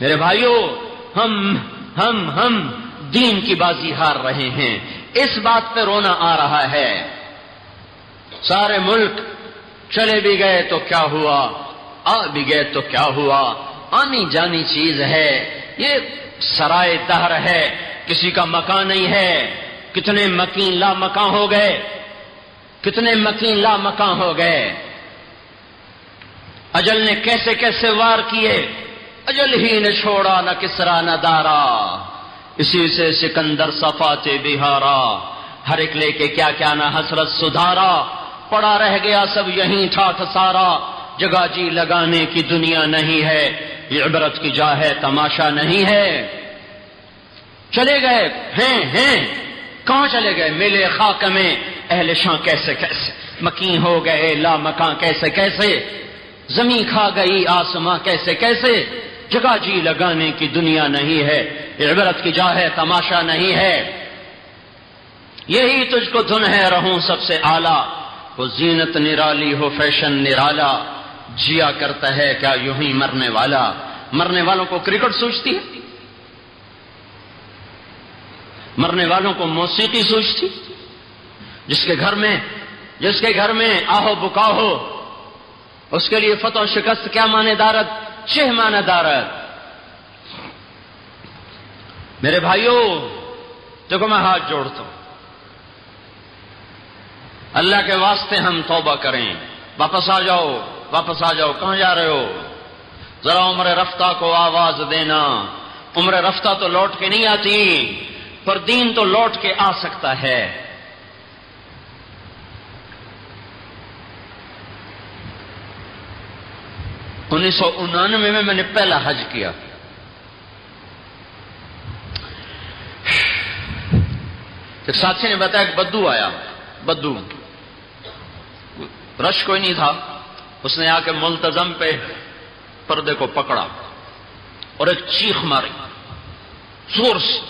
میرے بھائیوں ہم ہم ہم دین کی بازی ہار رہے ہیں۔ اس بات پہ رونا آ رہا ہے۔ سارے ملک چلے بھی گئے تو کیا ہوا؟ آ بھی گئے تو کیا ہوا؟ آنی جانی چیز ہے۔ یہ سرائے دہر ہے۔ کسی کا مکان نہیں ہے۔ کتنے مکین لا مکان ہو گئے۔ کتنے مکین لا مکان ہو گئے۔ اجل نے کیسے کیسے وار کیے؟ اجل ہی نے چھوڑا نہ کسرا نہ دارا۔ اسی سے سکندر صفاتے بہارا۔ ہر ایک لے کے کیا کیا نہ حسرت سدھارا۔ پڑا رہ گیا سب یہیں ٹھاٹ سارا۔ جگہ جی لگانے کی دنیا نہیں ہے۔ یہ عبرت کی جا ہے، تماشا نہیں ہے۔ چلے گئے، ہیں ہیں۔ کہاں چلے گئے؟ ملے خاک میں اہل شاہ کیسے کیسے؟ مکین ہو گئے، لا مکان کیسے کیسے؟ زمین کھا گئی، آسماں کیسے کیسے؟ جگہ جی لگانے کی دنیا نہیں ہے، عبرت کی جا ہے تماشا نہیں ہے۔ یہی تجھ کو دھن ہے رہوں سب سے آلہ وہ زینت نرالی ہو فیشن نرالا۔ جیا کرتا ہے کیا یوں ہی مرنے والا۔ مرنے والوں کو کرکٹ سوچتی ہے؟ مرنے والوں کو موسیقی سوچتی؟ جس کے گھر میں، جس کے گھر میں آہو بکا ہو اس کے لیے فتح و شکست کیا مانے دارت چھ مانے دارت میرے بھائیوں دیکھو میں ہاتھ جوڑتا ہوں۔ اللہ کے واسطے ہم توبہ کریں۔ واپس آ جاؤ، واپس آ جاؤ۔ کہاں جا رہے ہو؟ ذرا عمر رفتہ کو آواز دینا۔ عمر رفتہ تو لوٹ کے نہیں آتی، پر دین تو لوٹ کے آ سکتا ہے۔ انیس سو انانوے میں میں نے پہلا حج کیا۔ ایک ساتھی نے بتایا کہ بدو آیا۔ بدو۔ رش کوئی نہیں تھا۔ اس نے آ کے ملتظم پہ پردے کو پکڑا اور ایک چیخ ماری۔ زور سے۔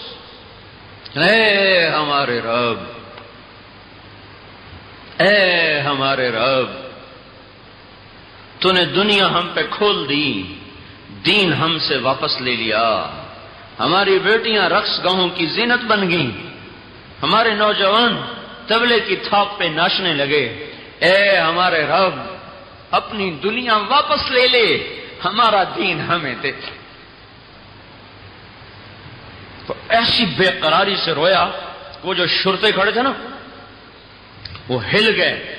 اے ہمارے رب۔ اے ہمارے رب۔ تو نے دنیا ہم پہ کھول دی، دین ہم سے واپس لے لیا۔ ہماری بیٹیاں رقص گاہوں کی زینت بن گئیں۔ ہمارے نوجوان تبلے کی تھاپ پہ ناچنے لگے۔ اے ہمارے رب، اپنی دنیا واپس لے لے، ہمارا دین ہمیں دے۔ تو ایسی بے قراری سے رویا، وہ جو شرتے کھڑے تھے نا، وہ ہل گئے۔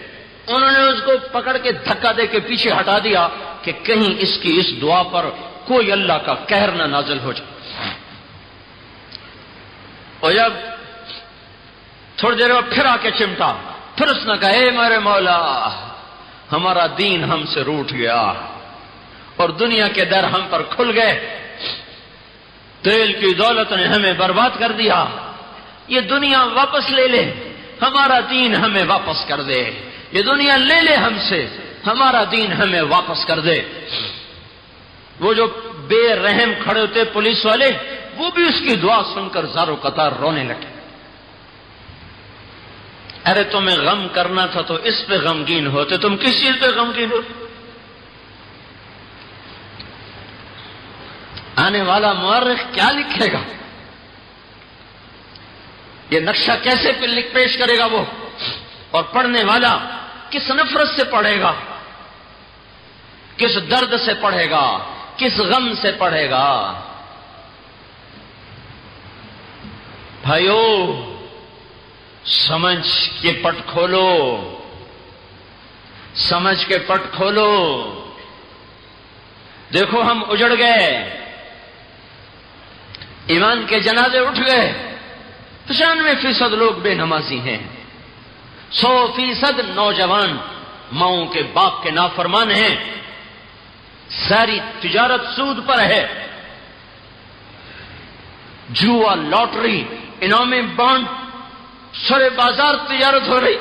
انہوں نے اس کو پکڑ کے دھکا دے کے پیچھے ہٹا دیا کہ کہیں اس کی اس دعا پر کوئی اللہ کا کہر نہ نازل ہو جائے۔ اور جب تھوڑی دیر بعد پھر آ کے چمٹا، پھر اس نے کہا، اے میرے مولا، ہمارا دین ہم سے روٹ گیا اور دنیا کے در ہم پر کھل گئے۔ تیل کی دولت نے ہمیں برباد کر دیا۔ یہ دنیا واپس لے لے، ہمارا دین ہمیں واپس کر دے۔ یہ دنیا لے لے ہم سے، ہمارا دین ہمیں واپس کر دے۔ وہ جو بے رحم کھڑے ہوتے پولیس والے، وہ بھی اس کی دعا سن کر زارو قطار رونے لگے۔ ارے تمہیں غم کرنا تھا تو اس پہ غمگین ہوتے، تم کس چیز پہ غمگین ہو؟ آنے والا مورخ کیا لکھے گا؟ یہ نقشہ کیسے پہ لکھ پیش کرے گا وہ؟ اور پڑھنے والا کس نفرت سے پڑھے گا؟ کس درد سے پڑھے گا؟ کس غم سے پڑھے گا؟ بھائیو، سمجھ کے پٹ کھولو۔ سمجھ کے پٹ کھولو۔ دیکھو، ہم اجڑ گئے۔ ایمان کے جنازے اٹھ گئے۔ پچانوے فیصد لوگ بے نمازی ہیں۔ سو فیصد نوجوان ماؤں کے باپ کے نافرمان ہیں۔ ساری تجارت سود پر ہے۔ جوا لاٹری انعامی بانڈ، سر بازار تجارت ہو رہی۔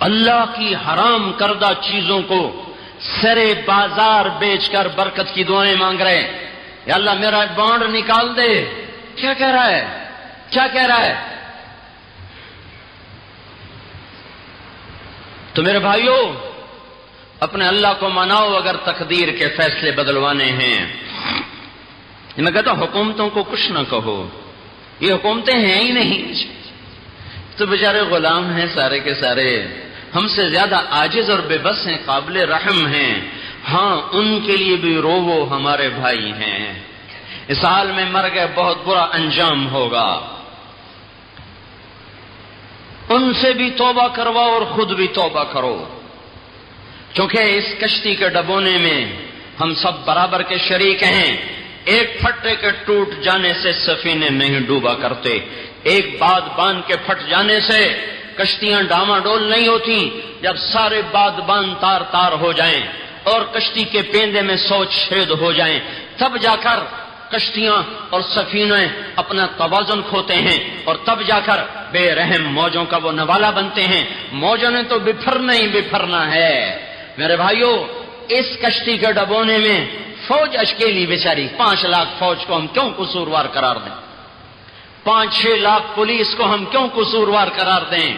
اللہ کی حرام کردہ چیزوں کو سرے بازار بیچ کر برکت کی دعائیں مانگ رہے ہیں۔ یا اللہ، میرا بانڈ نکال دے۔ کیا کہہ رہا ہے؟ کیا کہہ رہا ہے؟ تو میرے بھائیوں اپنے اللہ کو مناؤ اگر تقدیر کے فیصلے بدلوانے ہیں۔ میں کہتا ہوں، حکومتوں کو کچھ نہ کہو۔ یہ حکومتیں ہیں ہی نہیں۔ تو بیچارے غلام ہیں سارے کے سارے۔ ہم سے زیادہ آجز اور بے بس ہیں، قابل رحم ہیں۔ ہاں ان کے لیے بھی رو ہمارے بھائی ہیں۔ اس حال میں مر گئے، بہت برا انجام ہوگا۔ ان سے بھی توبہ کرواؤ اور خود بھی توبہ کرو۔ کیونکہ اس کشتی کے ڈبونے میں ہم سب برابر کے شریک ہیں۔ ایک پھٹے کے ٹوٹ جانے سے سفینے نہیں ڈوبا کرتے۔ ایک باد باندھ کے پھٹ جانے سے کشتیاں ڈاما ڈول نہیں ہوتی۔ جب سارے باد باندھ تار تار ہو جائیں اور کشتی کے پیندے میں سوچ شید ہو جائیں، تب جا کر کشتیاں اور سفینے اپنا توازن کھوتے ہیں اور تب جا کر بے رحم موجوں کا وہ نوالا بنتے ہیں۔ موجوں نے تو بفرنا ہی بفرنا ہے۔ میرے بھائیوں اس کشتی کے ڈبونے میں فوج اشکیلی بیچاری، پانچ لاکھ فوج کو ہم کیوں قصوروار قرار دیں؟ پانچ چھ لاکھ پولیس کو ہم کیوں قصوروار قرار دیں؟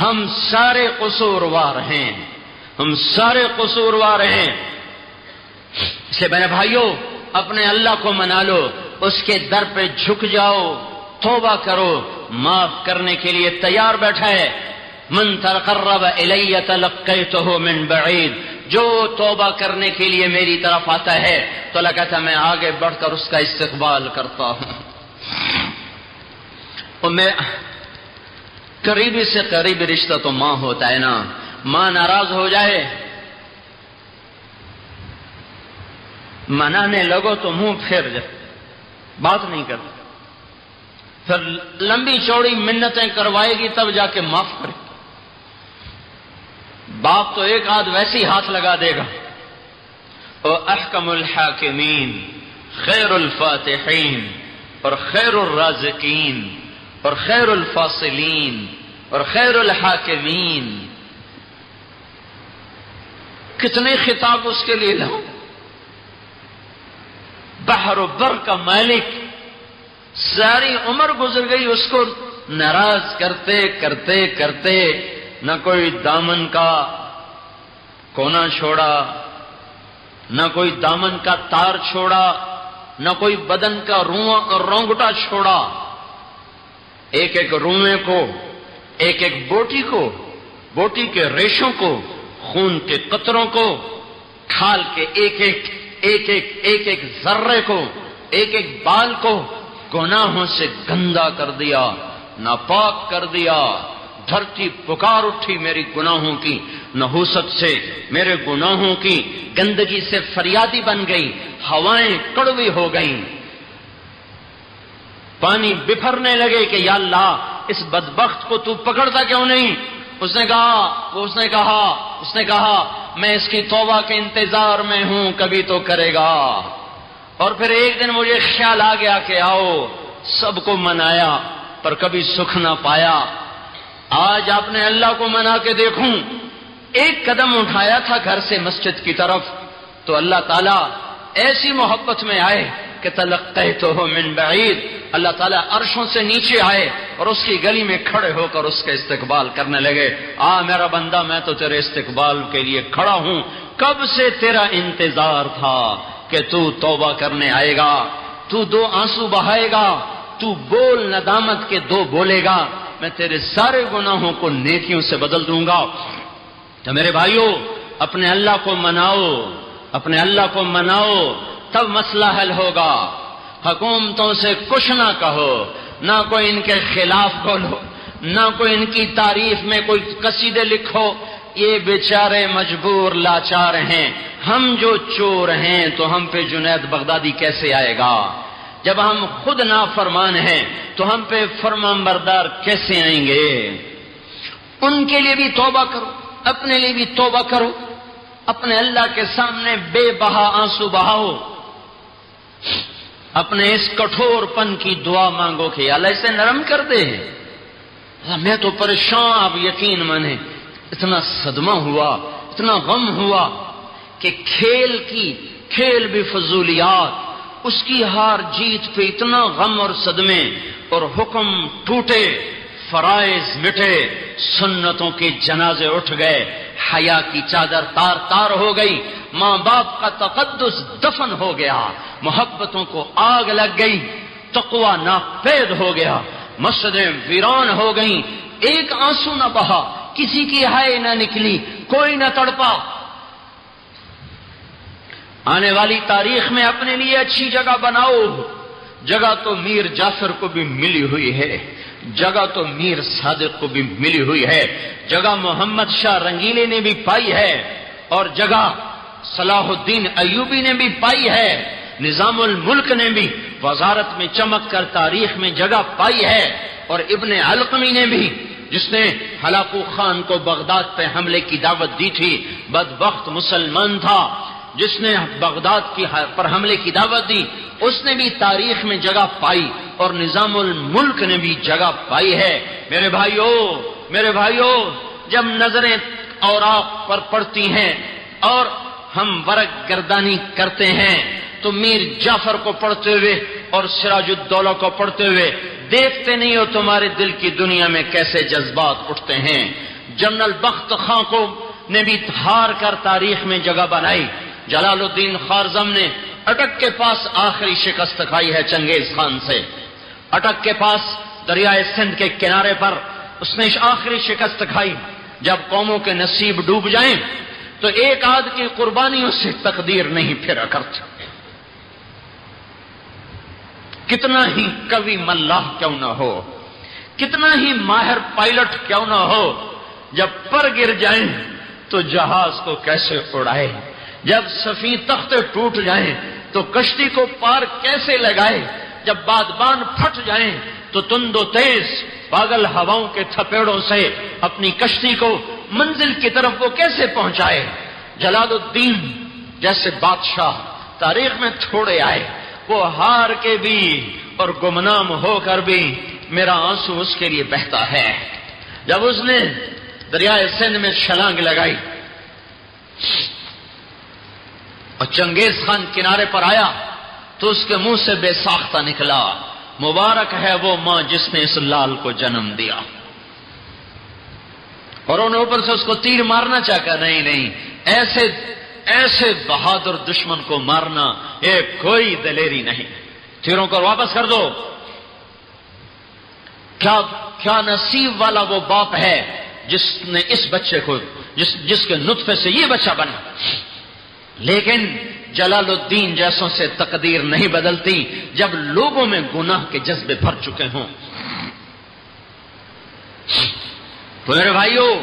ہم سارے قصوروار ہیں۔ ہم سارے قصوروار ہیں۔ اسے میرے بھائیوں اپنے اللہ کو منا لو، اس کے در پہ جھک جاؤ، توبہ کرو، معاف کرنے کے لیے تیار بیٹھا ہے۔ من تقرب الی تلقیتہ من بعید۔ جو توبہ کرنے کے لیے میری طرف آتا ہے، تو اللہ کہتا میں آگے بڑھ کر اس کا استقبال کرتا ہوں۔ اور میں قریبی سے قریبی رشتہ تو ماں ہوتا ہے نا۔ ماں ناراض ہو جائے منانے لگو تو منہ پھیر جائے بات نہیں کرتا پھر لمبی چوڑی منتیں کروائے گی تب جا کے معاف کرے۔ باپ تو ایک آدھ ویسی ہاتھ لگا دے گا۔ احکم الحاکمین، خیر الفاتحین، اور خیر الرازقین، اور خیر الفاصلین، اور خیر الحاکمین۔ کتنے خطاب اس کے لیے لاؤں؟ بحر و بر کا مالک۔ ساری عمر گزر گئی اس کو ناراض کرتے کرتے کرتے نہ کوئی دامن کا کونا چھوڑا، نہ کوئی دامن کا تار چھوڑا، نہ کوئی بدن کا رونگٹا چھوڑا۔ ایک ایک روئے کو، ایک ایک بوٹی کو، بوٹی کے ریشوں کو، خون کے قطروں کو، کھال کے ایک ایک ایک ایک ایک ایک ذرے کو، ایک ایک بال کو گناہوں سے گندا کر دیا، ناپاک کر دیا، دھرتی پکار اٹھی میری گناہوں کی، نحوست سے میرے گناہوں کی، گندگی سے فریادی بن گئی، ہوائیں کڑوی ہو گئیں۔ پانی بفرنے لگے کہ یا اللہ، اس بدبخت کو تو پکڑتا کیوں نہیں؟ اس نے کہا، اس نے کہا، اس نے کہا میں اس کی توبہ کے انتظار میں ہوں، کبھی تو کرے گا۔ اور پھر ایک دن مجھے خیال آ گیا کہ آؤ، سب کو منایا، پر کبھی سکھ نہ پایا۔ آج آپ نے اللہ کو منا کے دیکھوں، ایک قدم اٹھایا تھا گھر سے مسجد کی طرف، تو اللہ تعالیٰ ایسی محبت میں آئے۔ کہ تلقتے تو من بعید۔ اللہ تعالیٰ عرشوں سے نیچے آئے اور اس کی گلی میں کھڑے ہو کر اس کا استقبال کرنے لگے۔ آ میرا بندہ، میں تو تیرے استقبال کے لیے کھڑا ہوں۔ کب سے تیرا انتظار تھا کہ تو توبہ کرنے آئے گا؟ تو دو آنسو بہائے گا، تو بول ندامت کے دو بولے گا۔ میں تیرے سارے گناہوں کو نیکیوں سے بدل دوں گا۔ تو میرے بھائیوں اپنے اللہ کو مناؤ، اپنے اللہ کو مناؤ۔ تب مسئلہ حل ہوگا۔ حکومتوں سے کچھ نہ کہو، نہ کوئی ان کے خلاف بولو، نہ کوئی ان کی تعریف میں کوئی قصیدے لکھو۔ یہ بیچارے مجبور لاچار ہیں۔ ہم جو چور ہیں تو ہم پہ جنید بغدادی کیسے آئے گا؟ جب ہم خود نافرمان ہیں تو ہم پہ فرمان بردار کیسے آئیں گے؟ ان کے لیے بھی توبہ کرو، اپنے لیے بھی توبہ کرو۔ اپنے اللہ کے سامنے بے بہا آنسو بہاؤ۔ اپنے اس کٹور پن کی دعا مانگو کہ اللہ اسے نرم کر دے۔ میں تو پریشان اب یقین مانے، اتنا صدمہ ہوا، اتنا غم ہوا کہ کھیل کی، کھیل بھی فضولیات، اس کی ہار جیت پہ اتنا غم اور صدمے اور حکم ٹوٹے۔ فرائض مٹے، سنتوں کے جنازے اٹھ گئے، حیا کی چادر تار تار ہو گئی، ماں باپ کا تقدس دفن ہو گیا، محبتوں کو آگ لگ گئی تقوا ناپید ہو گیا، مسجدیں ویران ہو گئیں، ایک آنسو نہ بہا، کسی کی ہائے نہ نکلی، کوئی نہ تڑپا۔ آنے والی تاریخ میں اپنے لیے اچھی جگہ بناؤ، جگہ تو میر جعفر کو بھی ملی ہوئی ہے۔ جگہ تو میر صادق کو بھی ملی ہوئی ہے، جگہ محمد شاہ رنگیلے نے بھی پائی ہے، اور جگہ صلاح الدین ایوبی نے بھی پائی ہے، نظام الملک نے بھی وزارت میں چمک کر تاریخ میں جگہ پائی ہے، اور ابن علقمی نے بھی، جس نے ہلاکو خان کو بغداد پہ حملے کی دعوت دی تھی، بدبخت مسلمان تھا۔ جس نے بغداد کی پر حملے کی دعوت دی، اس نے بھی تاریخ میں جگہ پائی اور نظام الملک نے بھی جگہ پائی ہے۔ میرے بھائیوں میرے بھائیوں جب نظریں اور آپ پر پڑتی ہیں اور ہم ورق گردانی کرتے ہیں، تو میر جعفر کو پڑھتے ہوئے اور سراج الدولہ کو پڑھتے ہوئے دیکھتے نہیں ہو تمہارے دل کی دنیا میں کیسے جذبات اٹھتے ہیں۔ جنرل بخت خان کو نے بھی ہار کر تاریخ میں جگہ بنائی۔ جلال الدین خارزم نے اٹک کے پاس آخری شکست کھائی ہے چنگیز خان سے۔ اٹک کے پاس دریائے سندھ کے کنارے پر اس نے آخری شکست کھائی۔ جب قوموں کے نصیب ڈوب جائیں تو ایک آدھ کی قربانیوں سے تقدیر نہیں پھرا کرتا۔ کتنا ہی کبھی ملاح کیوں نہ ہو، کتنا ہی ماہر پائلٹ کیوں نہ ہو، جب پر گر جائیں تو جہاز کو کیسے اڑائے جب سفی تخت ٹوٹ جائیں تو کشتی کو پار کیسے لگائے؟ جب بادبان پھٹ جائیں تو تند و تیز پاگل ہواؤں کے تھپیڑوں سے اپنی کشتی کو منزل کی طرف وہ کیسے پہنچائے؟ جلال الدین جیسے بادشاہ تاریخ میں تھوڑے آئے، وہ ہار کے بھی اور گمنام ہو کر بھی میرا آنسو اس کے لیے بہتا ہے۔ جب اس نے دریائے سندھ میں چھلانگ لگائی اور چنگیز خان کنارے پر آیا تو اس کے منہ سے بے ساختہ نکلا۔ مبارک ہے وہ ماں جس نے اس لال کو جنم دیا۔ اور انہوں نے اوپر سے اس کو تیر مارنا چاہا، نہیں نہیں، ایسے ایسے بہادر دشمن کو مارنا یہ کوئی دلیری نہیں۔ تیروں کو واپس کر دو۔ کیا کیا نصیب والا وہ باپ ہے جس نے اس بچے کو، جس جس کے نطفے سے یہ بچہ بنا؟ لیکن جلال الدین جیسوں سے تقدیر نہیں بدلتی جب لوگوں میں گناہ کے جذبے بھر چکے ہوں۔ تو میرے بھائیوں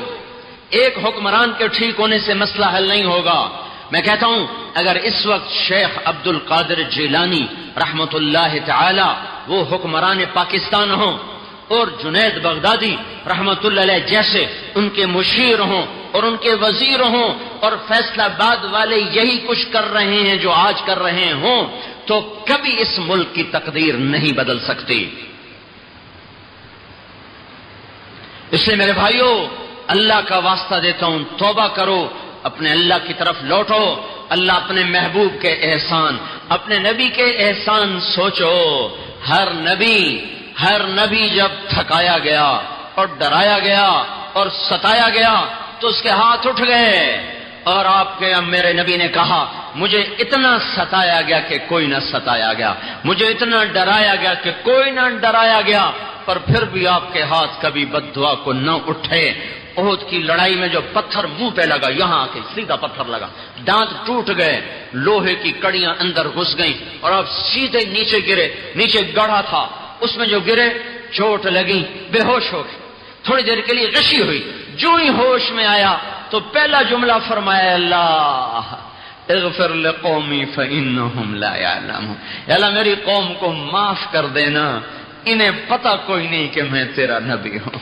ایک حکمران کے ٹھیک ہونے سے مسئلہ حل نہیں ہوگا۔ میں کہتا ہوں، اگر اس وقت شیخ عبد القادر جیلانی رحمت اللہ تعالی وہ حکمران پاکستان ہوں اور جنید بغدادی رحمت اللہ علیہ جیسے ان کے مشیر ہوں اور ان کے وزیر ہوں اور فیصلہ آباد والے یہی کچھ کر رہے ہیں جو آج کر رہے ہوں، تو کبھی اس ملک کی تقدیر نہیں بدل سکتی۔ اس لیے میرے بھائیوں اللہ کا واسطہ دیتا ہوں، توبہ کرو، اپنے اللہ کی طرف لوٹو، اللہ اپنے محبوب کے احسان، اپنے نبی کے احسان سوچو۔ ہر نبی ہر نبی جب تھکایا گیا اور ڈرایا گیا اور ستایا گیا تو اس کے ہاتھ اٹھ گئے اور آپ کے میرے نبی نے کہا، مجھے اتنا ستایا گیا کہ کوئی نہ ستایا گیا۔ مجھے اتنا ڈرایا گیا کہ کوئی نہ ڈرایا گیا، پر پھر بھی آپ کے ہاتھ کبھی بد دعا کو نہ اٹھے۔ عہد کی لڑائی میں جو پتھر منہ پہ لگا، یہاں آ کے سیدھا پتھر لگا۔ دانت ٹوٹ گئے، لوہے کی کڑیاں اندر گھس گئیں اور آپ سیدھے نیچے گرے، نیچے گڑھا تھا۔ اس میں جو گرے، چوٹ لگی، بے ہوش ہو گئے۔ تھوڑی دیر کے لیے غشی ہوئی۔ جو ہی ہوش میں آیا تو پہلا جملہ فرمایا، اللہ، اغفر لقومی فإنہم لا يعلمون اللہ، میری قوم کو معاف کر دینا۔ انہیں پتا کوئی نہیں کہ میں تیرا نبی ہوں۔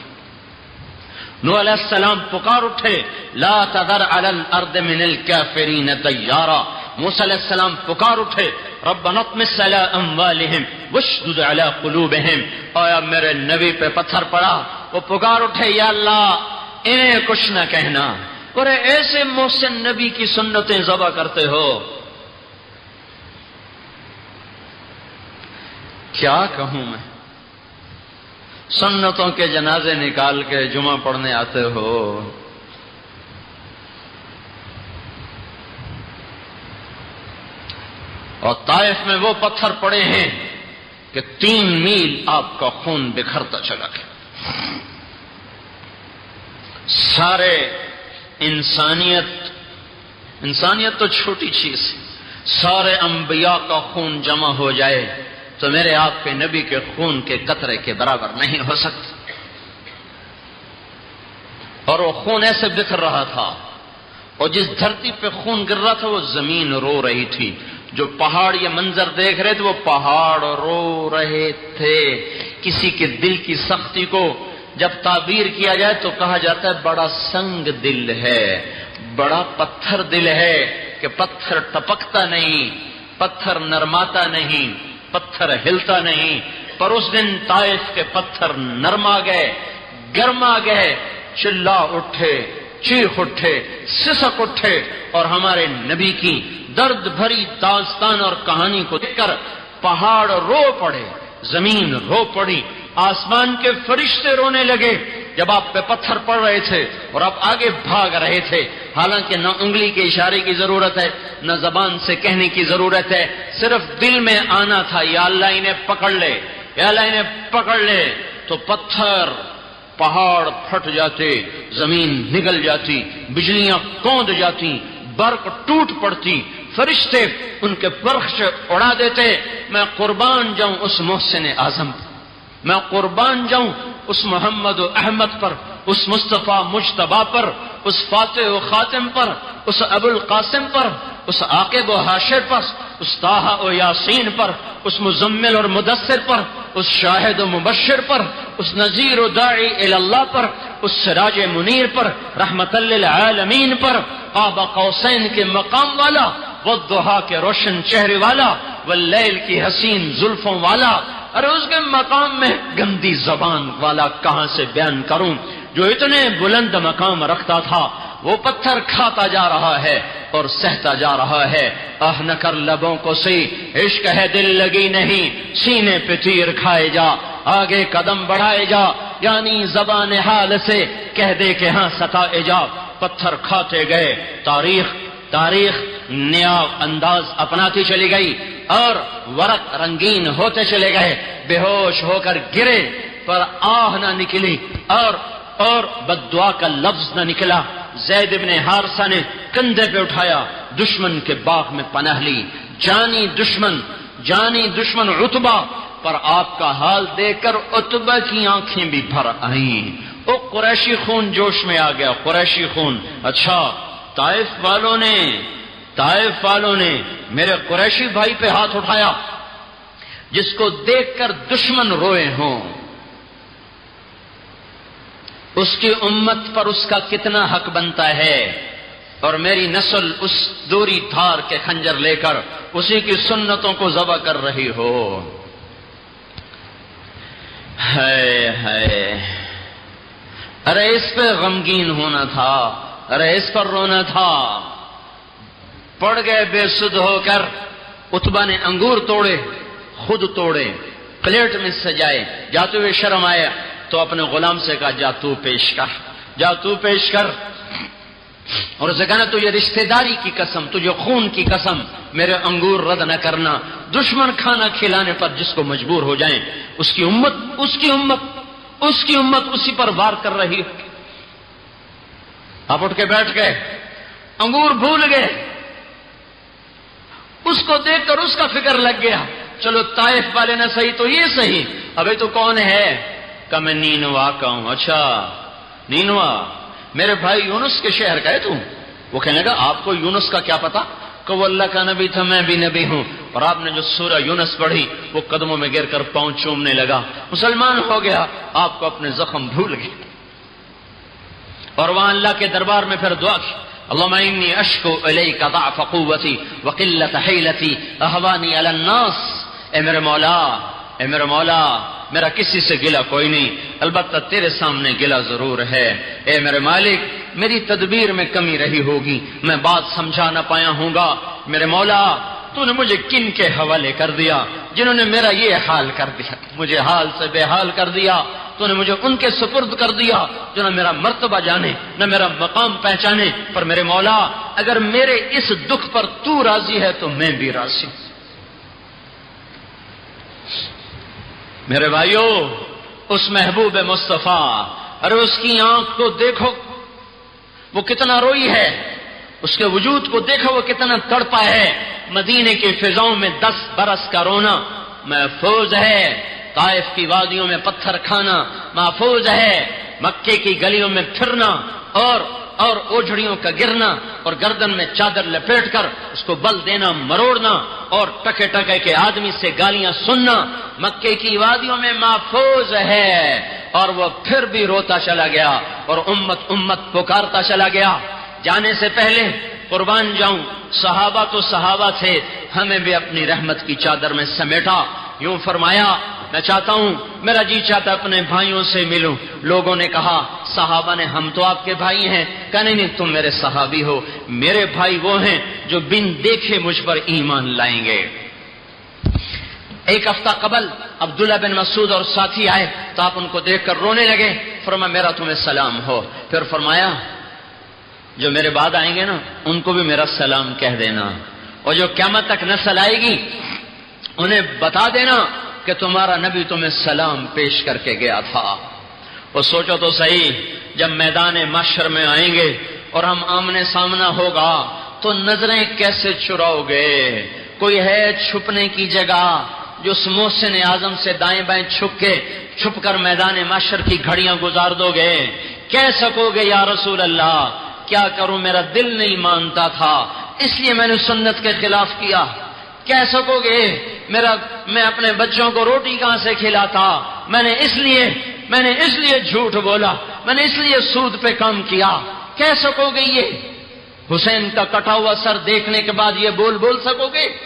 نو علیہ السلام پکار اٹھے، لا تذر علی الارض من الكافرین دیارا موسیٰ علیہ السلام پکار اٹھے رب نطمس علی اموالہم وشدد علی قلوبہم. آیا میرے نبی پہ پتھر پڑا؟ وہ پکار اٹھے، یا اللہ، انہیں کچھ نہ کہنا۔ اور ایسے محسن نبی کی سنتیں ذبح کرتے ہو۔ کیا کہوں میں؟ سنتوں کے جنازے نکال کے جمعہ پڑھنے آتے ہو۔ اور طائف میں وہ پتھر پڑے ہیں کہ تین میل آپ کا خون بکھرتا چلا گیا۔ سارے انسانیت انسانیت تو چھوٹی چیز ہے۔ سارے انبیاء کا خون جمع ہو جائے تو میرے آپ کے نبی کے خون کے قطرے کے برابر نہیں ہو سکتا اور وہ خون ایسے بکھر رہا تھا اور جس دھرتی پہ خون گر رہا تھا وہ زمین رو رہی تھی۔ جو پہاڑ یہ منظر دیکھ رہے تھے، وہ پہاڑ رو رہے تھے۔ کسی کے دل کی سختی کو جب تعبیر کیا جائے تو کہا جاتا ہے، بڑا سنگ دل ہے، بڑا پتھر دل ہے کہ پتھر ٹپکتا نہیں، پتھر نرماتا نہیں، پتھر ہلتا نہیں۔ پر اس دن طائف کے پتھر نرما گئے، گرما گئے، چلا اٹھے، چیخ اٹھے، سسک اٹھے۔ اور ہمارے نبی کی درد بھری داستان اور کہانی کو دیکھ کر پہاڑ رو پڑے، زمین رو پڑی، آسمان کے فرشتے رونے لگے۔ جب آپ پہ پتھر پڑ رہے تھے اور آپ آگے بھاگ رہے تھے، حالانکہ نہ انگلی کے اشارے کی ضرورت ہے، نہ زبان سے کہنے کی ضرورت ہے، صرف دل میں آنا تھا، یا اللہ انہیں پکڑ لے، یا اللہ انہیں پکڑ لے۔ تو پتھر پہاڑ پھٹ جاتے، زمین نگل جاتی، بجلیاں کوند جاتی، برق ٹوٹ پڑتی فرشتے ان کے برق سے اڑا دیتے، میں قربان جاؤں اس محسن اعظم پر۔ میں قربان جاؤں اس محمد و احمد پر، اس مصطفیٰ مشتبہ پر، اس فاتح و خاتم پر، اس ابو القاسم پر، اس عاقب و حاشر پر، اس طاہا و یاسین پر، اس مزمل اور مدثر پر، اس شاہد و مبشر پر، اس نذیر و داعی اللہ پر، اس سراج منیر پر، رحمت للعالمین پر آب قوسین کے مقام والا وہ دہا کے روشن چہرے والا وہ لیل کی حسین زلفوں والا، ارے اس کے مقام میں گندی زبان والا کہاں سے بیان کروں؟ جو اتنے بلند مقام رکھتا تھا، وہ پتھر کھاتا جا رہا ہے اور سہتا جا رہا ہے۔ آہ، نہ کر لبوں کو سی، عشق ہے دل لگی نہیں، سینے پہ تیر کھائے جا، آگے قدم بڑھائے جا۔ یعنی زبان حال سے کہہ دے کہ ہاں ستا جا پتھر کھاتے گئے۔ تاریخ تاریخ نیا انداز اپناتی چلی گئی اور ورق رنگین ہوتے چلے گئے۔ بے ہوش ہو کر گرے، پر آہ نہ نکلی اور اور بد دعا کا لفظ نہ نکلا۔ زید ابن ہارسا نے کندھے پہ اٹھایا، دشمن کے باغ میں پناہ لی۔ جانی دشمن جانی دشمن رتبا پر آپ کا حال دیکھ کر اتبا کی آنکھیں بھی بھر آئیں۔ او قریشی خون، جوش میں آ گیا۔ قریشی خون اچھا۔ طائف والوں نے، طائف والوں نے میرے قریشی بھائی پہ ہاتھ اٹھایا، جس کو دیکھ کر دشمن روئے ہوں۔ اس کی امت پر اس کا کتنا حق بنتا ہے۔ اور میری نسل اس دوری تھار کے خنجر لے کر اسی کی سنتوں کو ذبح کر رہی ہو۔ ہے ہے ارے، اس پہ غمگین ہونا تھا۔ ارے اس پر رونا تھا۔ پڑ گئے بے سد ہو کر اتبا نے انگور توڑے، خود توڑے، پلیٹ میں سجائے۔ جاتے ہوئے شرم آئے تو اپنے غلام سے کہا، جا تو پیش کر، جا تو پیش کر۔ اور اسے کہنا تو یہ رشتہ داری کی قسم، تجھے خون کی قسم، میرے انگور رد نہ کرنا۔ دشمن کھانا کھلانے پر جس کو مجبور ہو جائیں، اس کی امت، اس کی امت، اس کی امت اسی پر وار کر رہی آپ اٹھ کے بیٹھ گئے، انگور بھول گئے۔ اس کو دیکھ کر اس کا فکر لگ گیا، چلو طائف والے نہ صحیح تو یہ صحیح، ابھی تو کون ہے؟ کہ میں نینوا کا ہوں اچھا نینوا، میرے بھائی یونس کے شہر کا ہے تو؟ وہ کہنے لگا، آپ کو یونس کا کیا پتا؟ کہ وہ اللہ کا نبی تھا، میں بھی نبی ہوں۔ اور آپ نے جو سورہ یونس پڑھی، وہ قدموں میں گر کر پاؤں چومنے لگا۔ مسلمان ہو گیا، آپ کو اپنے زخم بھول گئے۔ اور وہاں اللہ کے دربار میں پھر دعا کی۔ اللهم اني اشكو اليك ضعف قوتي وقله حيلتي اهواني على الناس۔ اے میرے مولا، اے میرے مولا، میرا کسی سے گلا کوئی نہیں، البتہ تیرے سامنے گلا ضرور ہے۔ اے میرے مالک، میری تدبیر میں کمی رہی ہوگی، میں بات سمجھا نہ پایا ہوں گا۔ میرے مولا، تو نے مجھے کن کے حوالے کر دیا، جنہوں نے میرا یہ حال کر دیا، مجھے حال سے بے حال کر دیا۔ تو نے مجھے ان کے سپرد کر دیا جو نہ میرا مرتبہ جانے، نہ میرا مقام پہچانے، پر میرے مولا، اگر میرے اس دکھ پر تو راضی ہے تو میں بھی راضی ہوں۔ میرے بھائیوں اس محبوب مصطفیٰ، ارے اس کی آنکھ کو دیکھو، وہ کتنا روئی ہے، اس کے وجود کو دیکھو، وہ کتنا تڑپا ہے۔ مدینے کی فضاؤں میں دس برس کا رونا، محفوظ ہے۔ طائف کی وادیوں میں پتھر کھانا محفوظ ہے، مکے کی گلیوں میں پھرنا اور اور اوجھڑیوں کا گرنا اور گردن میں چادر لپیٹ کر اس کو بل دینا، مروڑنا اور ٹکے ٹکے کے آدمی سے گالیاں سننا مکے کی وادیوں میں محفوظ ہے۔ اور وہ پھر بھی روتا چلا گیا اور امت امت پکارتا چلا گیا۔ جانے سے پہلے قربان جاؤں، صحابہ تو صحابہ تھے، ہمیں بھی اپنی رحمت کی چادر میں سمیٹا، یوں فرمایا میں چاہتا ہوں میرا جی چاہتا اپنے بھائیوں سے ملوں۔ لوگوں نے کہا، صحابہ نے، ہم تو آپ کے بھائی ہیں۔ کہنے نہیں، تم میرے صحابی ہو۔ میرے بھائی وہ ہیں جو بن دیکھے مجھ پر ایمان لائیں گے۔ ایک ہفتہ قبل عبداللہ بن مسعود اور ساتھی آئے تو آپ ان کو دیکھ کر رونے لگے۔ فرما، میرا تمہیں سلام ہو۔ پھر فرمایا، جو میرے بعد آئیں گے نا، ان کو بھی میرا سلام کہہ دینا۔ اور جو قیامت تک نسل آئے گی، انہیں بتا دینا۔ کہ تمہارا نبی تمہیں سلام پیش کر کے گیا تھا۔ وہ سوچو تو صحیح، جب میدان معاشر میں آئیں گے اور ہم آمنے سامنا ہوگا تو نظریں کیسے چراؤ گے؟ کوئی ہے چھپنے کی جگہ جو اس محسن اعظم سے دائیں بائیں چھپ کے چھپ کر میدان معاشر کی گھڑیاں گزار دو گے؟ کہہ سکو گے، یا رسول اللہ، کیا کروں؟ میرا دل نہیں مانتا تھا، اس لیے میں نے سنت کے خلاف کیا۔ کہہ سکو گے، میرا میں اپنے بچوں کو روٹی کہاں سے کھلاتا؟ میں نے اس لیے میں نے اس لیے جھوٹ بولا، میں نے اس لیے سود پہ کام کیا۔ کہہ سکو گے یہ؟ حسین کا کٹا ہوا سر دیکھنے کے بعد یہ بول بول سکو گے؟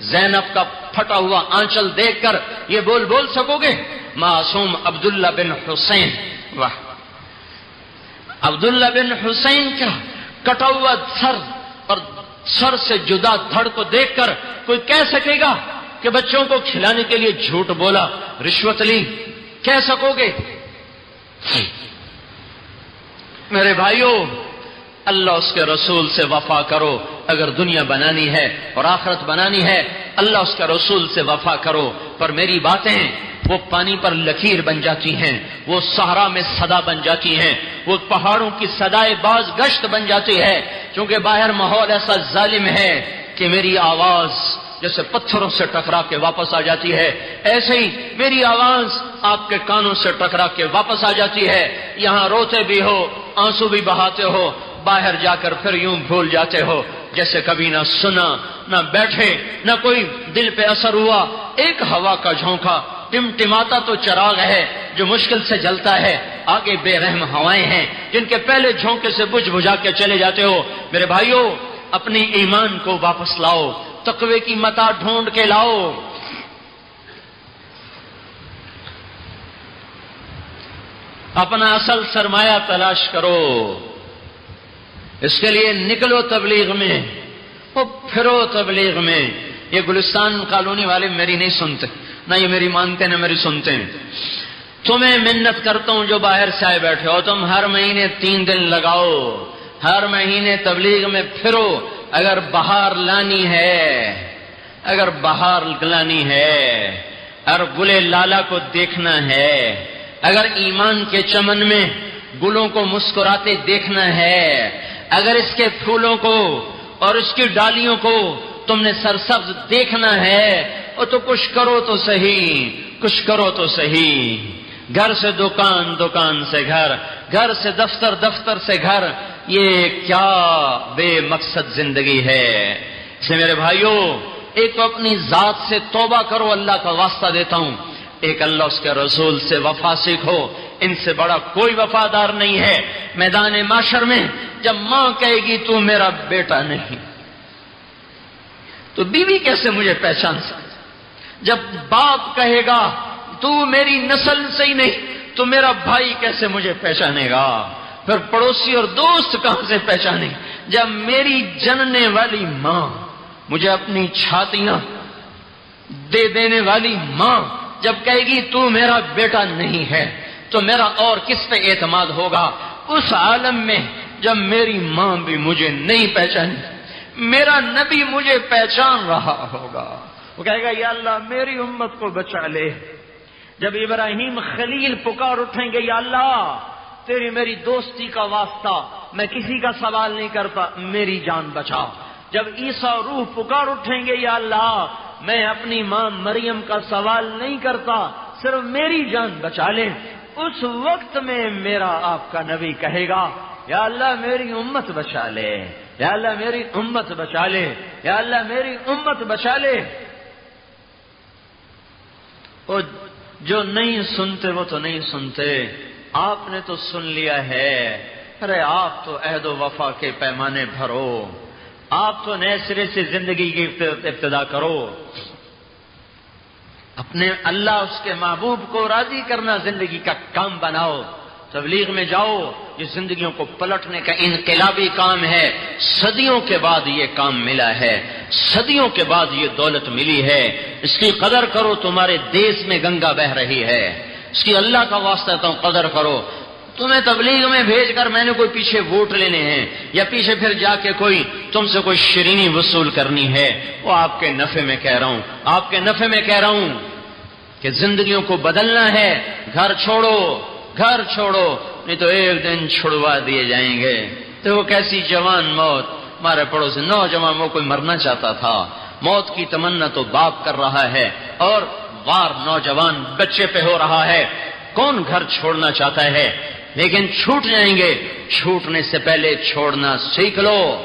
زینب کا پھٹا ہوا آنچل دیکھ کر یہ بول بول سکو گے؟ معصوم عبداللہ بن حسین۔ واہ۔ عبداللہ بن حسین کا کٹا ہوا سر سر سے جدا دھڑ کو دیکھ کر کوئی کہہ سکے گا کہ بچوں کو کھلانے کے لیے جھوٹ بولا، رشوت لی۔ کہہ سکو گے؟ میرے بھائیوں اللہ اس کے رسول سے وفا کرو۔ اگر دنیا بنانی ہے اور آخرت بنانی ہے، اللہ اس کے رسول سے وفا کرو۔ پر میری باتیں، وہ پانی پر لکیر بن جاتی ہیں، وہ سہارا میں صدا بن جاتی ہیں، وہ پہاڑوں کی سدائے باز گشت بن جاتی ہے۔ کیونکہ باہر ماحول ایسا ظالم ہے کہ میری آواز جیسے پتھروں سے ٹکرا کے واپس آ جاتی ہے۔ ایسے ہی میری آواز آپ کے کانوں سے ٹکرا کے واپس آ جاتی ہے۔ یہاں روتے بھی ہو، آنسو بھی بہاتے ہو باہر جا کر پھر یوں بھول جاتے ہو، جیسے کبھی نہ سنا، نہ بیٹھے، نہ کوئی دل پہ اثر ہوا، ایک ہوا کا جھونکا۔ ٹم ٹماتا تو چراغ ہے جو مشکل سے جلتا ہے۔ آگے بے رحم ہوائیں ہیں، جن کے پہلے جھونکے سے بجھ بجھا کے چلے جاتے ہو۔ میرے بھائیوں اپنی ایمان کو واپس لاؤ، تقوی کی متا ڈھونڈ کے لاؤ۔ اپنا اصل سرمایہ تلاش کرو۔ اس کے لیے نکلو تبلیغ میں وہ پھرو تبلیغ میں۔ یہ گلستان کالونی والے میری نہیں سنتے، نہ یہ میری مانتے، نہ میری سنتے۔ ہیں تمہیں منت کرتا ہوں جو باہر سے آئے بیٹھے ہو، تم ہر مہینے تین دن لگاؤ، ہر مہینے تبلیغ میں پھرو۔ اگر بہار لانی ہے، اگر بہار لانی ہے اگر گلے لالا کو دیکھنا ہے۔ اگر ایمان کے چمن میں گلوں کو مسکراتے دیکھنا ہے اگر اس کے پھولوں کو اور اس کی ڈالیوں کو تم نے سرسبز دیکھنا ہے وہ تو کچھ کرو تو صحیح، کچھ کرو تو صحیح۔ گھر سے دکان دکان سے گھر گھر سے دفتر دفتر سے گھر، یہ کیا بے مقصد زندگی ہے۔ اسے میرے بھائیوں ایک تو اپنی ذات سے توبہ کرو، اللہ کا واسطہ دیتا ہوں۔ ایک اللہ اس کے رسول سے وفا سیکھو۔ ان سے بڑا کوئی وفادار نہیں ہے۔ میدان معاشر میں جب ماں کہے گی تو میرا بیٹا نہیں۔ تو بیوی کیسے مجھے پہچان سکتی؟ جب باپ کہے گا تو میری نسل سے ہی نہیں، تو میرا بھائی کیسے مجھے پہچانے گا؟ پھر پڑوسی اور دوست کہاں سے پہچانے؟ جب میری جننے والی ماں مجھے اپنی چھاتیاں دے دینے والی ماں جب کہے گی تو میرا بیٹا نہیں ہے تو میرا اور کس پہ اعتماد ہوگا؟ اس عالم میں جب میری ماں بھی مجھے نہیں پہچانی، میرا نبی مجھے پہچان رہا ہوگا۔ وہ کہے گا، یا اللہ، میری امت کو بچا لے۔ جب ابراہیم خلیل پکار اٹھیں گے، یا اللہ، تیری میری دوستی کا واسطہ میں کسی کا سوال نہیں کرتا، میری جان بچاؤ جب عیسا روح پکار اٹھیں گے، یا اللہ، میں اپنی ماں مریم کا سوال نہیں کرتا، صرف میری جان بچا لے۔ اس وقت میں میرا آپ کا نبی کہے گا، یا اللہ میری امت بچا لے، یا اللہ میری امت بچا لے، یا اللہ میری امت بچا لے۔ وہ جو نہیں سنتے وہ تو نہیں سنتے، آپ نے تو سن لیا ہے۔ ارے، آپ تو عہد و وفا کے پیمانے بھرو، آپ تو نئے سرے سے زندگی کی ابتدا کرو۔ اپنے اللہ اس کے محبوب کو راضی کرنا زندگی کا کام بناؤ، تبلیغ میں جاؤ، یہ زندگیوں کو پلٹنے کا انقلابی کام ہے۔ صدیوں کے بعد یہ کام ملا ہے۔ صدیوں کے بعد یہ دولت ملی ہے۔ اس کی قدر کرو، تمہارے دیش میں گنگا بہ رہی ہے۔ اس کی اللہ کا واسطہ تم قدر کرو۔ تمہیں تبلیغ میں بھیج کر میں نے کوئی پیچھے ووٹ لینے ہیں یا پیچھے پھر جا کے کوئی تم سے کوئی شرینی وصول کرنی ہے، وہ آپ کے نفع میں کہہ رہا ہوں۔ آپ کے نفع میں کہہ رہا ہوں کہ زندگیوں کو بدلنا ہے، گھر چھوڑو گھر چھوڑو، نہیں تو ایک دن چھڑوا دیے جائیں گے۔ تو وہ کیسی جوان موت۔ ہمارے پڑوس نوجوان وہ کوئی مرنا چاہتا تھا۔ موت کی تمنا تو باپ کر رہا ہے اور وار نوجوان بچے پہ ہو رہا ہے۔ کون گھر چھوڑنا چاہتا ہے؟ لیکن چھوٹ جائیں گے۔ چھوٹنے سے پہلے چھوڑنا سیکھ لو۔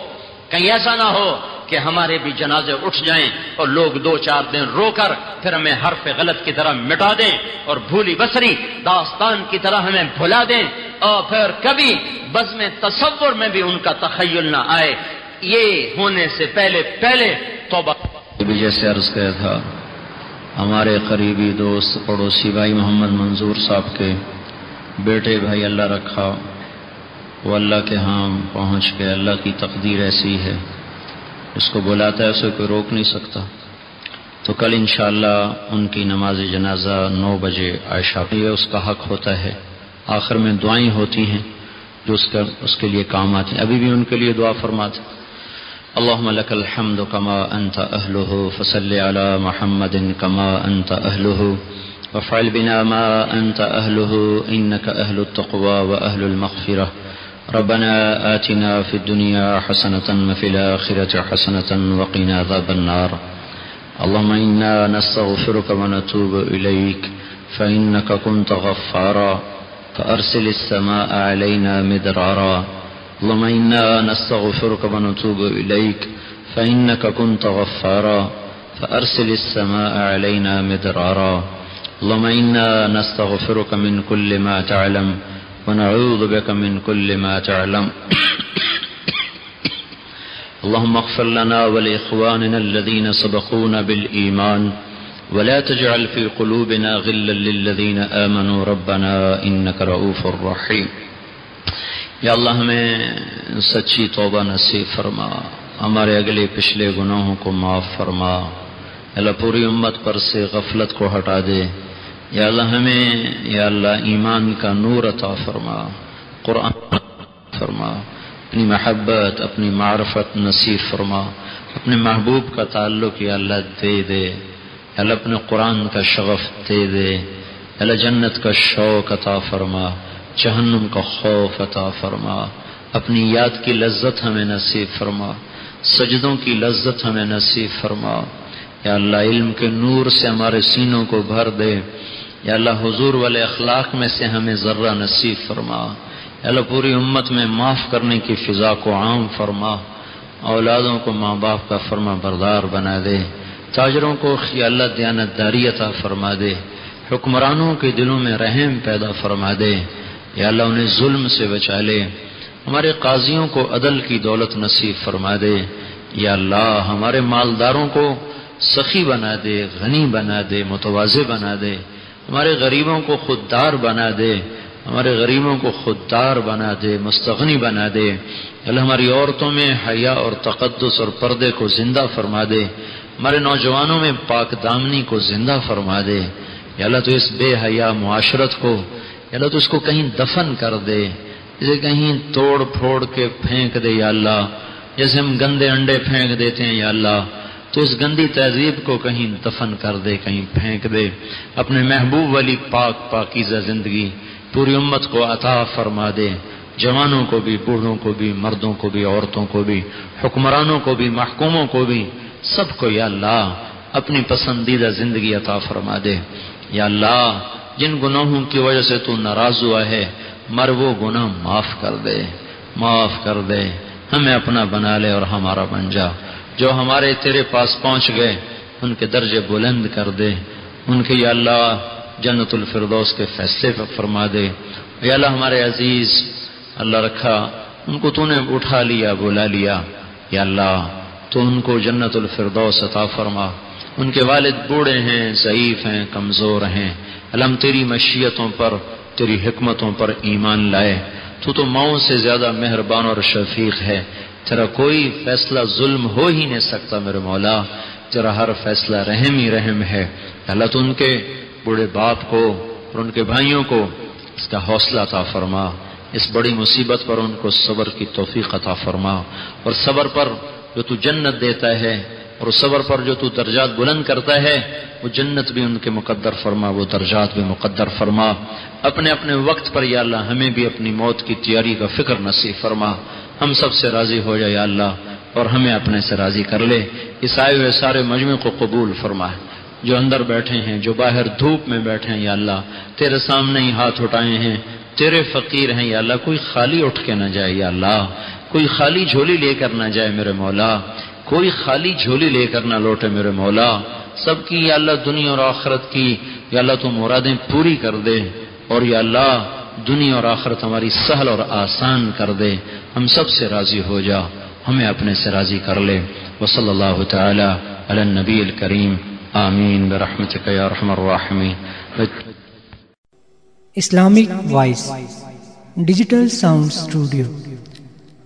کہیں ایسا نہ ہو کہ ہمارے بھی جنازے اٹھ جائیں اور لوگ دو چار دن رو کر پھر ہمیں حرف غلط کی طرح مٹا دیں اور بھولی بسری داستان کی طرح ہمیں بھلا دیں۔ اور پھر کبھی بز میں تصور میں بھی ان کا تخیل نہ آئے۔ یہ ہونے سے پہلے پہلے توبہ۔ جیسے عرض کیا تھا، ہمارے قریبی دوست پڑوسی بھائی محمد منظور صاحب کے بیٹے بھائی، اللہ رکھا۔ وہ اللہ کے ہاں پہنچ کے اللہ کی تقدیر ایسی ہے۔ اس کو بلاتا ہے، اسے کوئی روک نہیں سکتا۔ تو کل انشاءاللہ ان کی نماز جنازہ نو بجے عائشہ یہ اس کا حق ہوتا ہے۔ آخر میں دعائیں ہوتی ہیں جو اس کا، اس کے لیے کام آتی ہیں۔ ابھی بھی ان کے لیے دعا فرماتے اللهم لك الحمد كما أنت أهله فصل على محمد كما أنت أهله وافعل بنا ما أنت أهله إنك أهل التقوى وأهل المغفرة. ربنا آتنا في الدنيا حسنة وفي الآخرة حسنة وقنا ذاب النار. اللهم إنا نستغفرك ونتوب إليك فإنك كنت غفارا. فأرسل السماء علينا مدرارا. اللهم إنا نستغفرك ونتوب إليك فإنك كنت غفارا. فأرسل السماء علينا مدرارا. اللهم إنا نستغفرك من كل ما تعلم ونعوذ بك من كل ما تعلم. اللهم اغفر لنا ولإخواننا الذين سبقونا بالإيمان ولا تجعل في قلوبنا غلا للذين آمنوا. ربنا إنك رؤوف رحيم. یا اللہ ہمیں سچی توبہ نصیب فرما، ہمارے اگلے پچھلے گناہوں کو معاف فرما، اللہ پوری امت پر سے غفلت کو ہٹا دے۔ یا اللہ ہمیں، یا اللہ ایمان کا نور عطا فرما، قرآن فرما، اپنی محبت، اپنی معرفت نصیب فرما، اپنے محبوب کا تعلق یا اللہ دے دے اللہ اپنے قرآن کا شغف دے دے اللہ جنت کا شوق عطا فرما، جہنم کا خوف عطا فرما، اپنی یاد کی لذت ہمیں نصیب فرما، سجدوں کی لذت ہمیں نصیب فرما، یا اللہ علم کے نور سے ہمارے سینوں کو بھر دے یا اللہ حضور والے اخلاق میں سے ہمیں ذرہ نصیب فرما۔ یا اللہ پوری امت میں معاف کرنے کی فضا کو عام فرما۔ اولادوں کو ماں باپ کا فرما بردار بنا دے۔ تاجروں کو یا دیانت داری عطا فرما دے۔ حکمرانوں کے دلوں میں رحم پیدا فرما دے۔ یا اللہ انہیں ظلم سے بچا لے۔ ہمارے قاضیوں کو عدل کی دولت نصیب فرما دے۔ یا اللہ ہمارے مالداروں کو سخی بنا دے، غنی بنا دے متوازے بنا دے۔ ہمارے غریبوں کو خوددار بنا دے، ہمارے غریبوں کو خوددار بنا دے، مستغنی بنا دے۔ اللہ ہماری عورتوں میں حیا اور تقدس اور پردے کو زندہ فرما دے۔ ہمارے نوجوانوں میں پاک دامنی کو زندہ فرما دے۔ یا اللہ تو اس بے حیا معاشرت کو، یا اللہ تو اس کو کہیں دفن کر دے۔ اسے کہیں توڑ پھوڑ کے پھینک دے یا اللہ۔ جیسے ہم گندے انڈے پھینک دیتے ہیں یا اللہ۔ تو اس گندی تہذیب کو کہیں دفن کر دے، کہیں پھینک دے۔ اپنے محبوب والی پاک، پاکیزہ زندگی پوری امت کو عطا فرما دے۔ جوانوں کو بھی، بوڑھوں کو بھی، مردوں کو بھی، عورتوں کو بھی، حکمرانوں کو بھی، محکوموں کو بھی، سب کو یا اللہ اپنی پسندیدہ زندگی عطا فرما دے۔ یا اللہ، جن گناہوں کی وجہ سے تو ناراض ہوا ہے، مر وہ گناہ معاف کر دے، معاف کر دے۔ ہمیں اپنا بنا لے اور ہمارا بن جا۔ جو ہمارے تیرے پاس پہنچ گئے، ان کے درجے بلند کر دے۔ ان کے یا اللہ جنت الفردوس کے فیصلے پر فرما دے۔ یا اللہ ہمارے عزیز، اللہ رکھا، ان کو تو نے اٹھا لیا، بلا لیا۔ یا اللہ، تو ان کو جنت الفردوس عطا فرما۔ ان کے والد بوڑھے ہیں، ضعیف ہیں، کمزور ہیں۔ علم تیری مشیتوں پر، تیری حکمتوں پر ایمان لائے۔ تو تو ماؤں سے زیادہ مہربان اور شفیق ہے۔ تیرا کوئی فیصلہ ظلم ہو ہی نہیں سکتا میرے مولا، تیرا ہر فیصلہ رحم ہی رحم ہے۔ اللہ تو ان کے بوڑھے باپ کو اور ان کے بھائیوں کو اس کا حوصلہ عطا فرما۔ اس بڑی مصیبت پر ان کو صبر کی توفیق عطا فرما۔ اور صبر پر جو تو جنت دیتا ہے اور صبر پر جو تو درجات بلند کرتا ہے، وہ جنت بھی ان کے مقدر فرما، وہ درجات بھی مقدر فرما۔ اپنے اپنے وقت پر یا اللہ ہمیں بھی اپنی موت کی تیاری کا فکر نصیب فرما۔ ہم سب سے راضی ہو جائے یا اللہ اور ہمیں اپنے سے راضی کر لے۔ اس آئے ہوئے سارے مجمع کو قبول فرما جو اندر بیٹھے ہیں، جو باہر دھوپ میں بیٹھے ہیں، یا اللہ، تیرے سامنے ہی ہاتھ اٹھائے ہیں۔ تیرے فقیر ہیں یا اللہ، کوئی خالی اٹھ کے نہ جائے یا اللہ۔ کوئی خالی جھولی لے کر نہ جائے میرے مولا۔ کوئی خالی جھولی لے کر نہ لوٹے میرے مولا۔ سب کی یا اللہ دنیا اور آخرت کی، یا اللہ تو مرادیں پوری کر دے۔ اور یا اللہ دنیا اور آخرت ہماری سہل اور آسان کر دے۔ ہم سب سے راضی ہو جا۔ ہمیں اپنے سے راضی کر لے۔ وہ صلی اللہ تعالی علی النبی الکریم۔ آمین۔ برحمتک یا رحم الراحمین۔ Islamic voice. Digital sound studio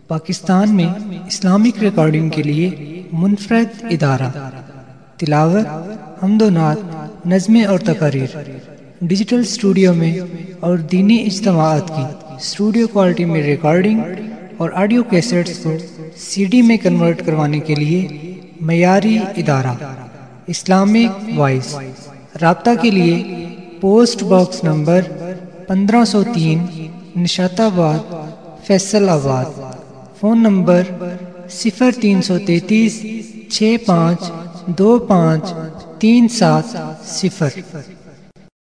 Pakistan میں اسلامک ریکارڈنگ کے لیے منفرد ادارہ۔ تلاوت، حمد و نعت، نظمیں اور تقاریر۔ ڈیجیٹل اسٹوڈیو میں اور دینی اجتماعات کی اسٹوڈیو کوالٹی میں ریکارڈنگ اور آڈیو کیسٹس کو سی ڈی میں کنورٹ کروانے کے لیے معیاری ادارہ اسلامک وائس رابطہ کے لیے پوسٹ باکس نمبر پندرہ سو تین نشات آباد فیصل آباد فون نمبر صفر تین سو تینتیس، چھ پانچ، دو پانچ، تین سات، صفر۔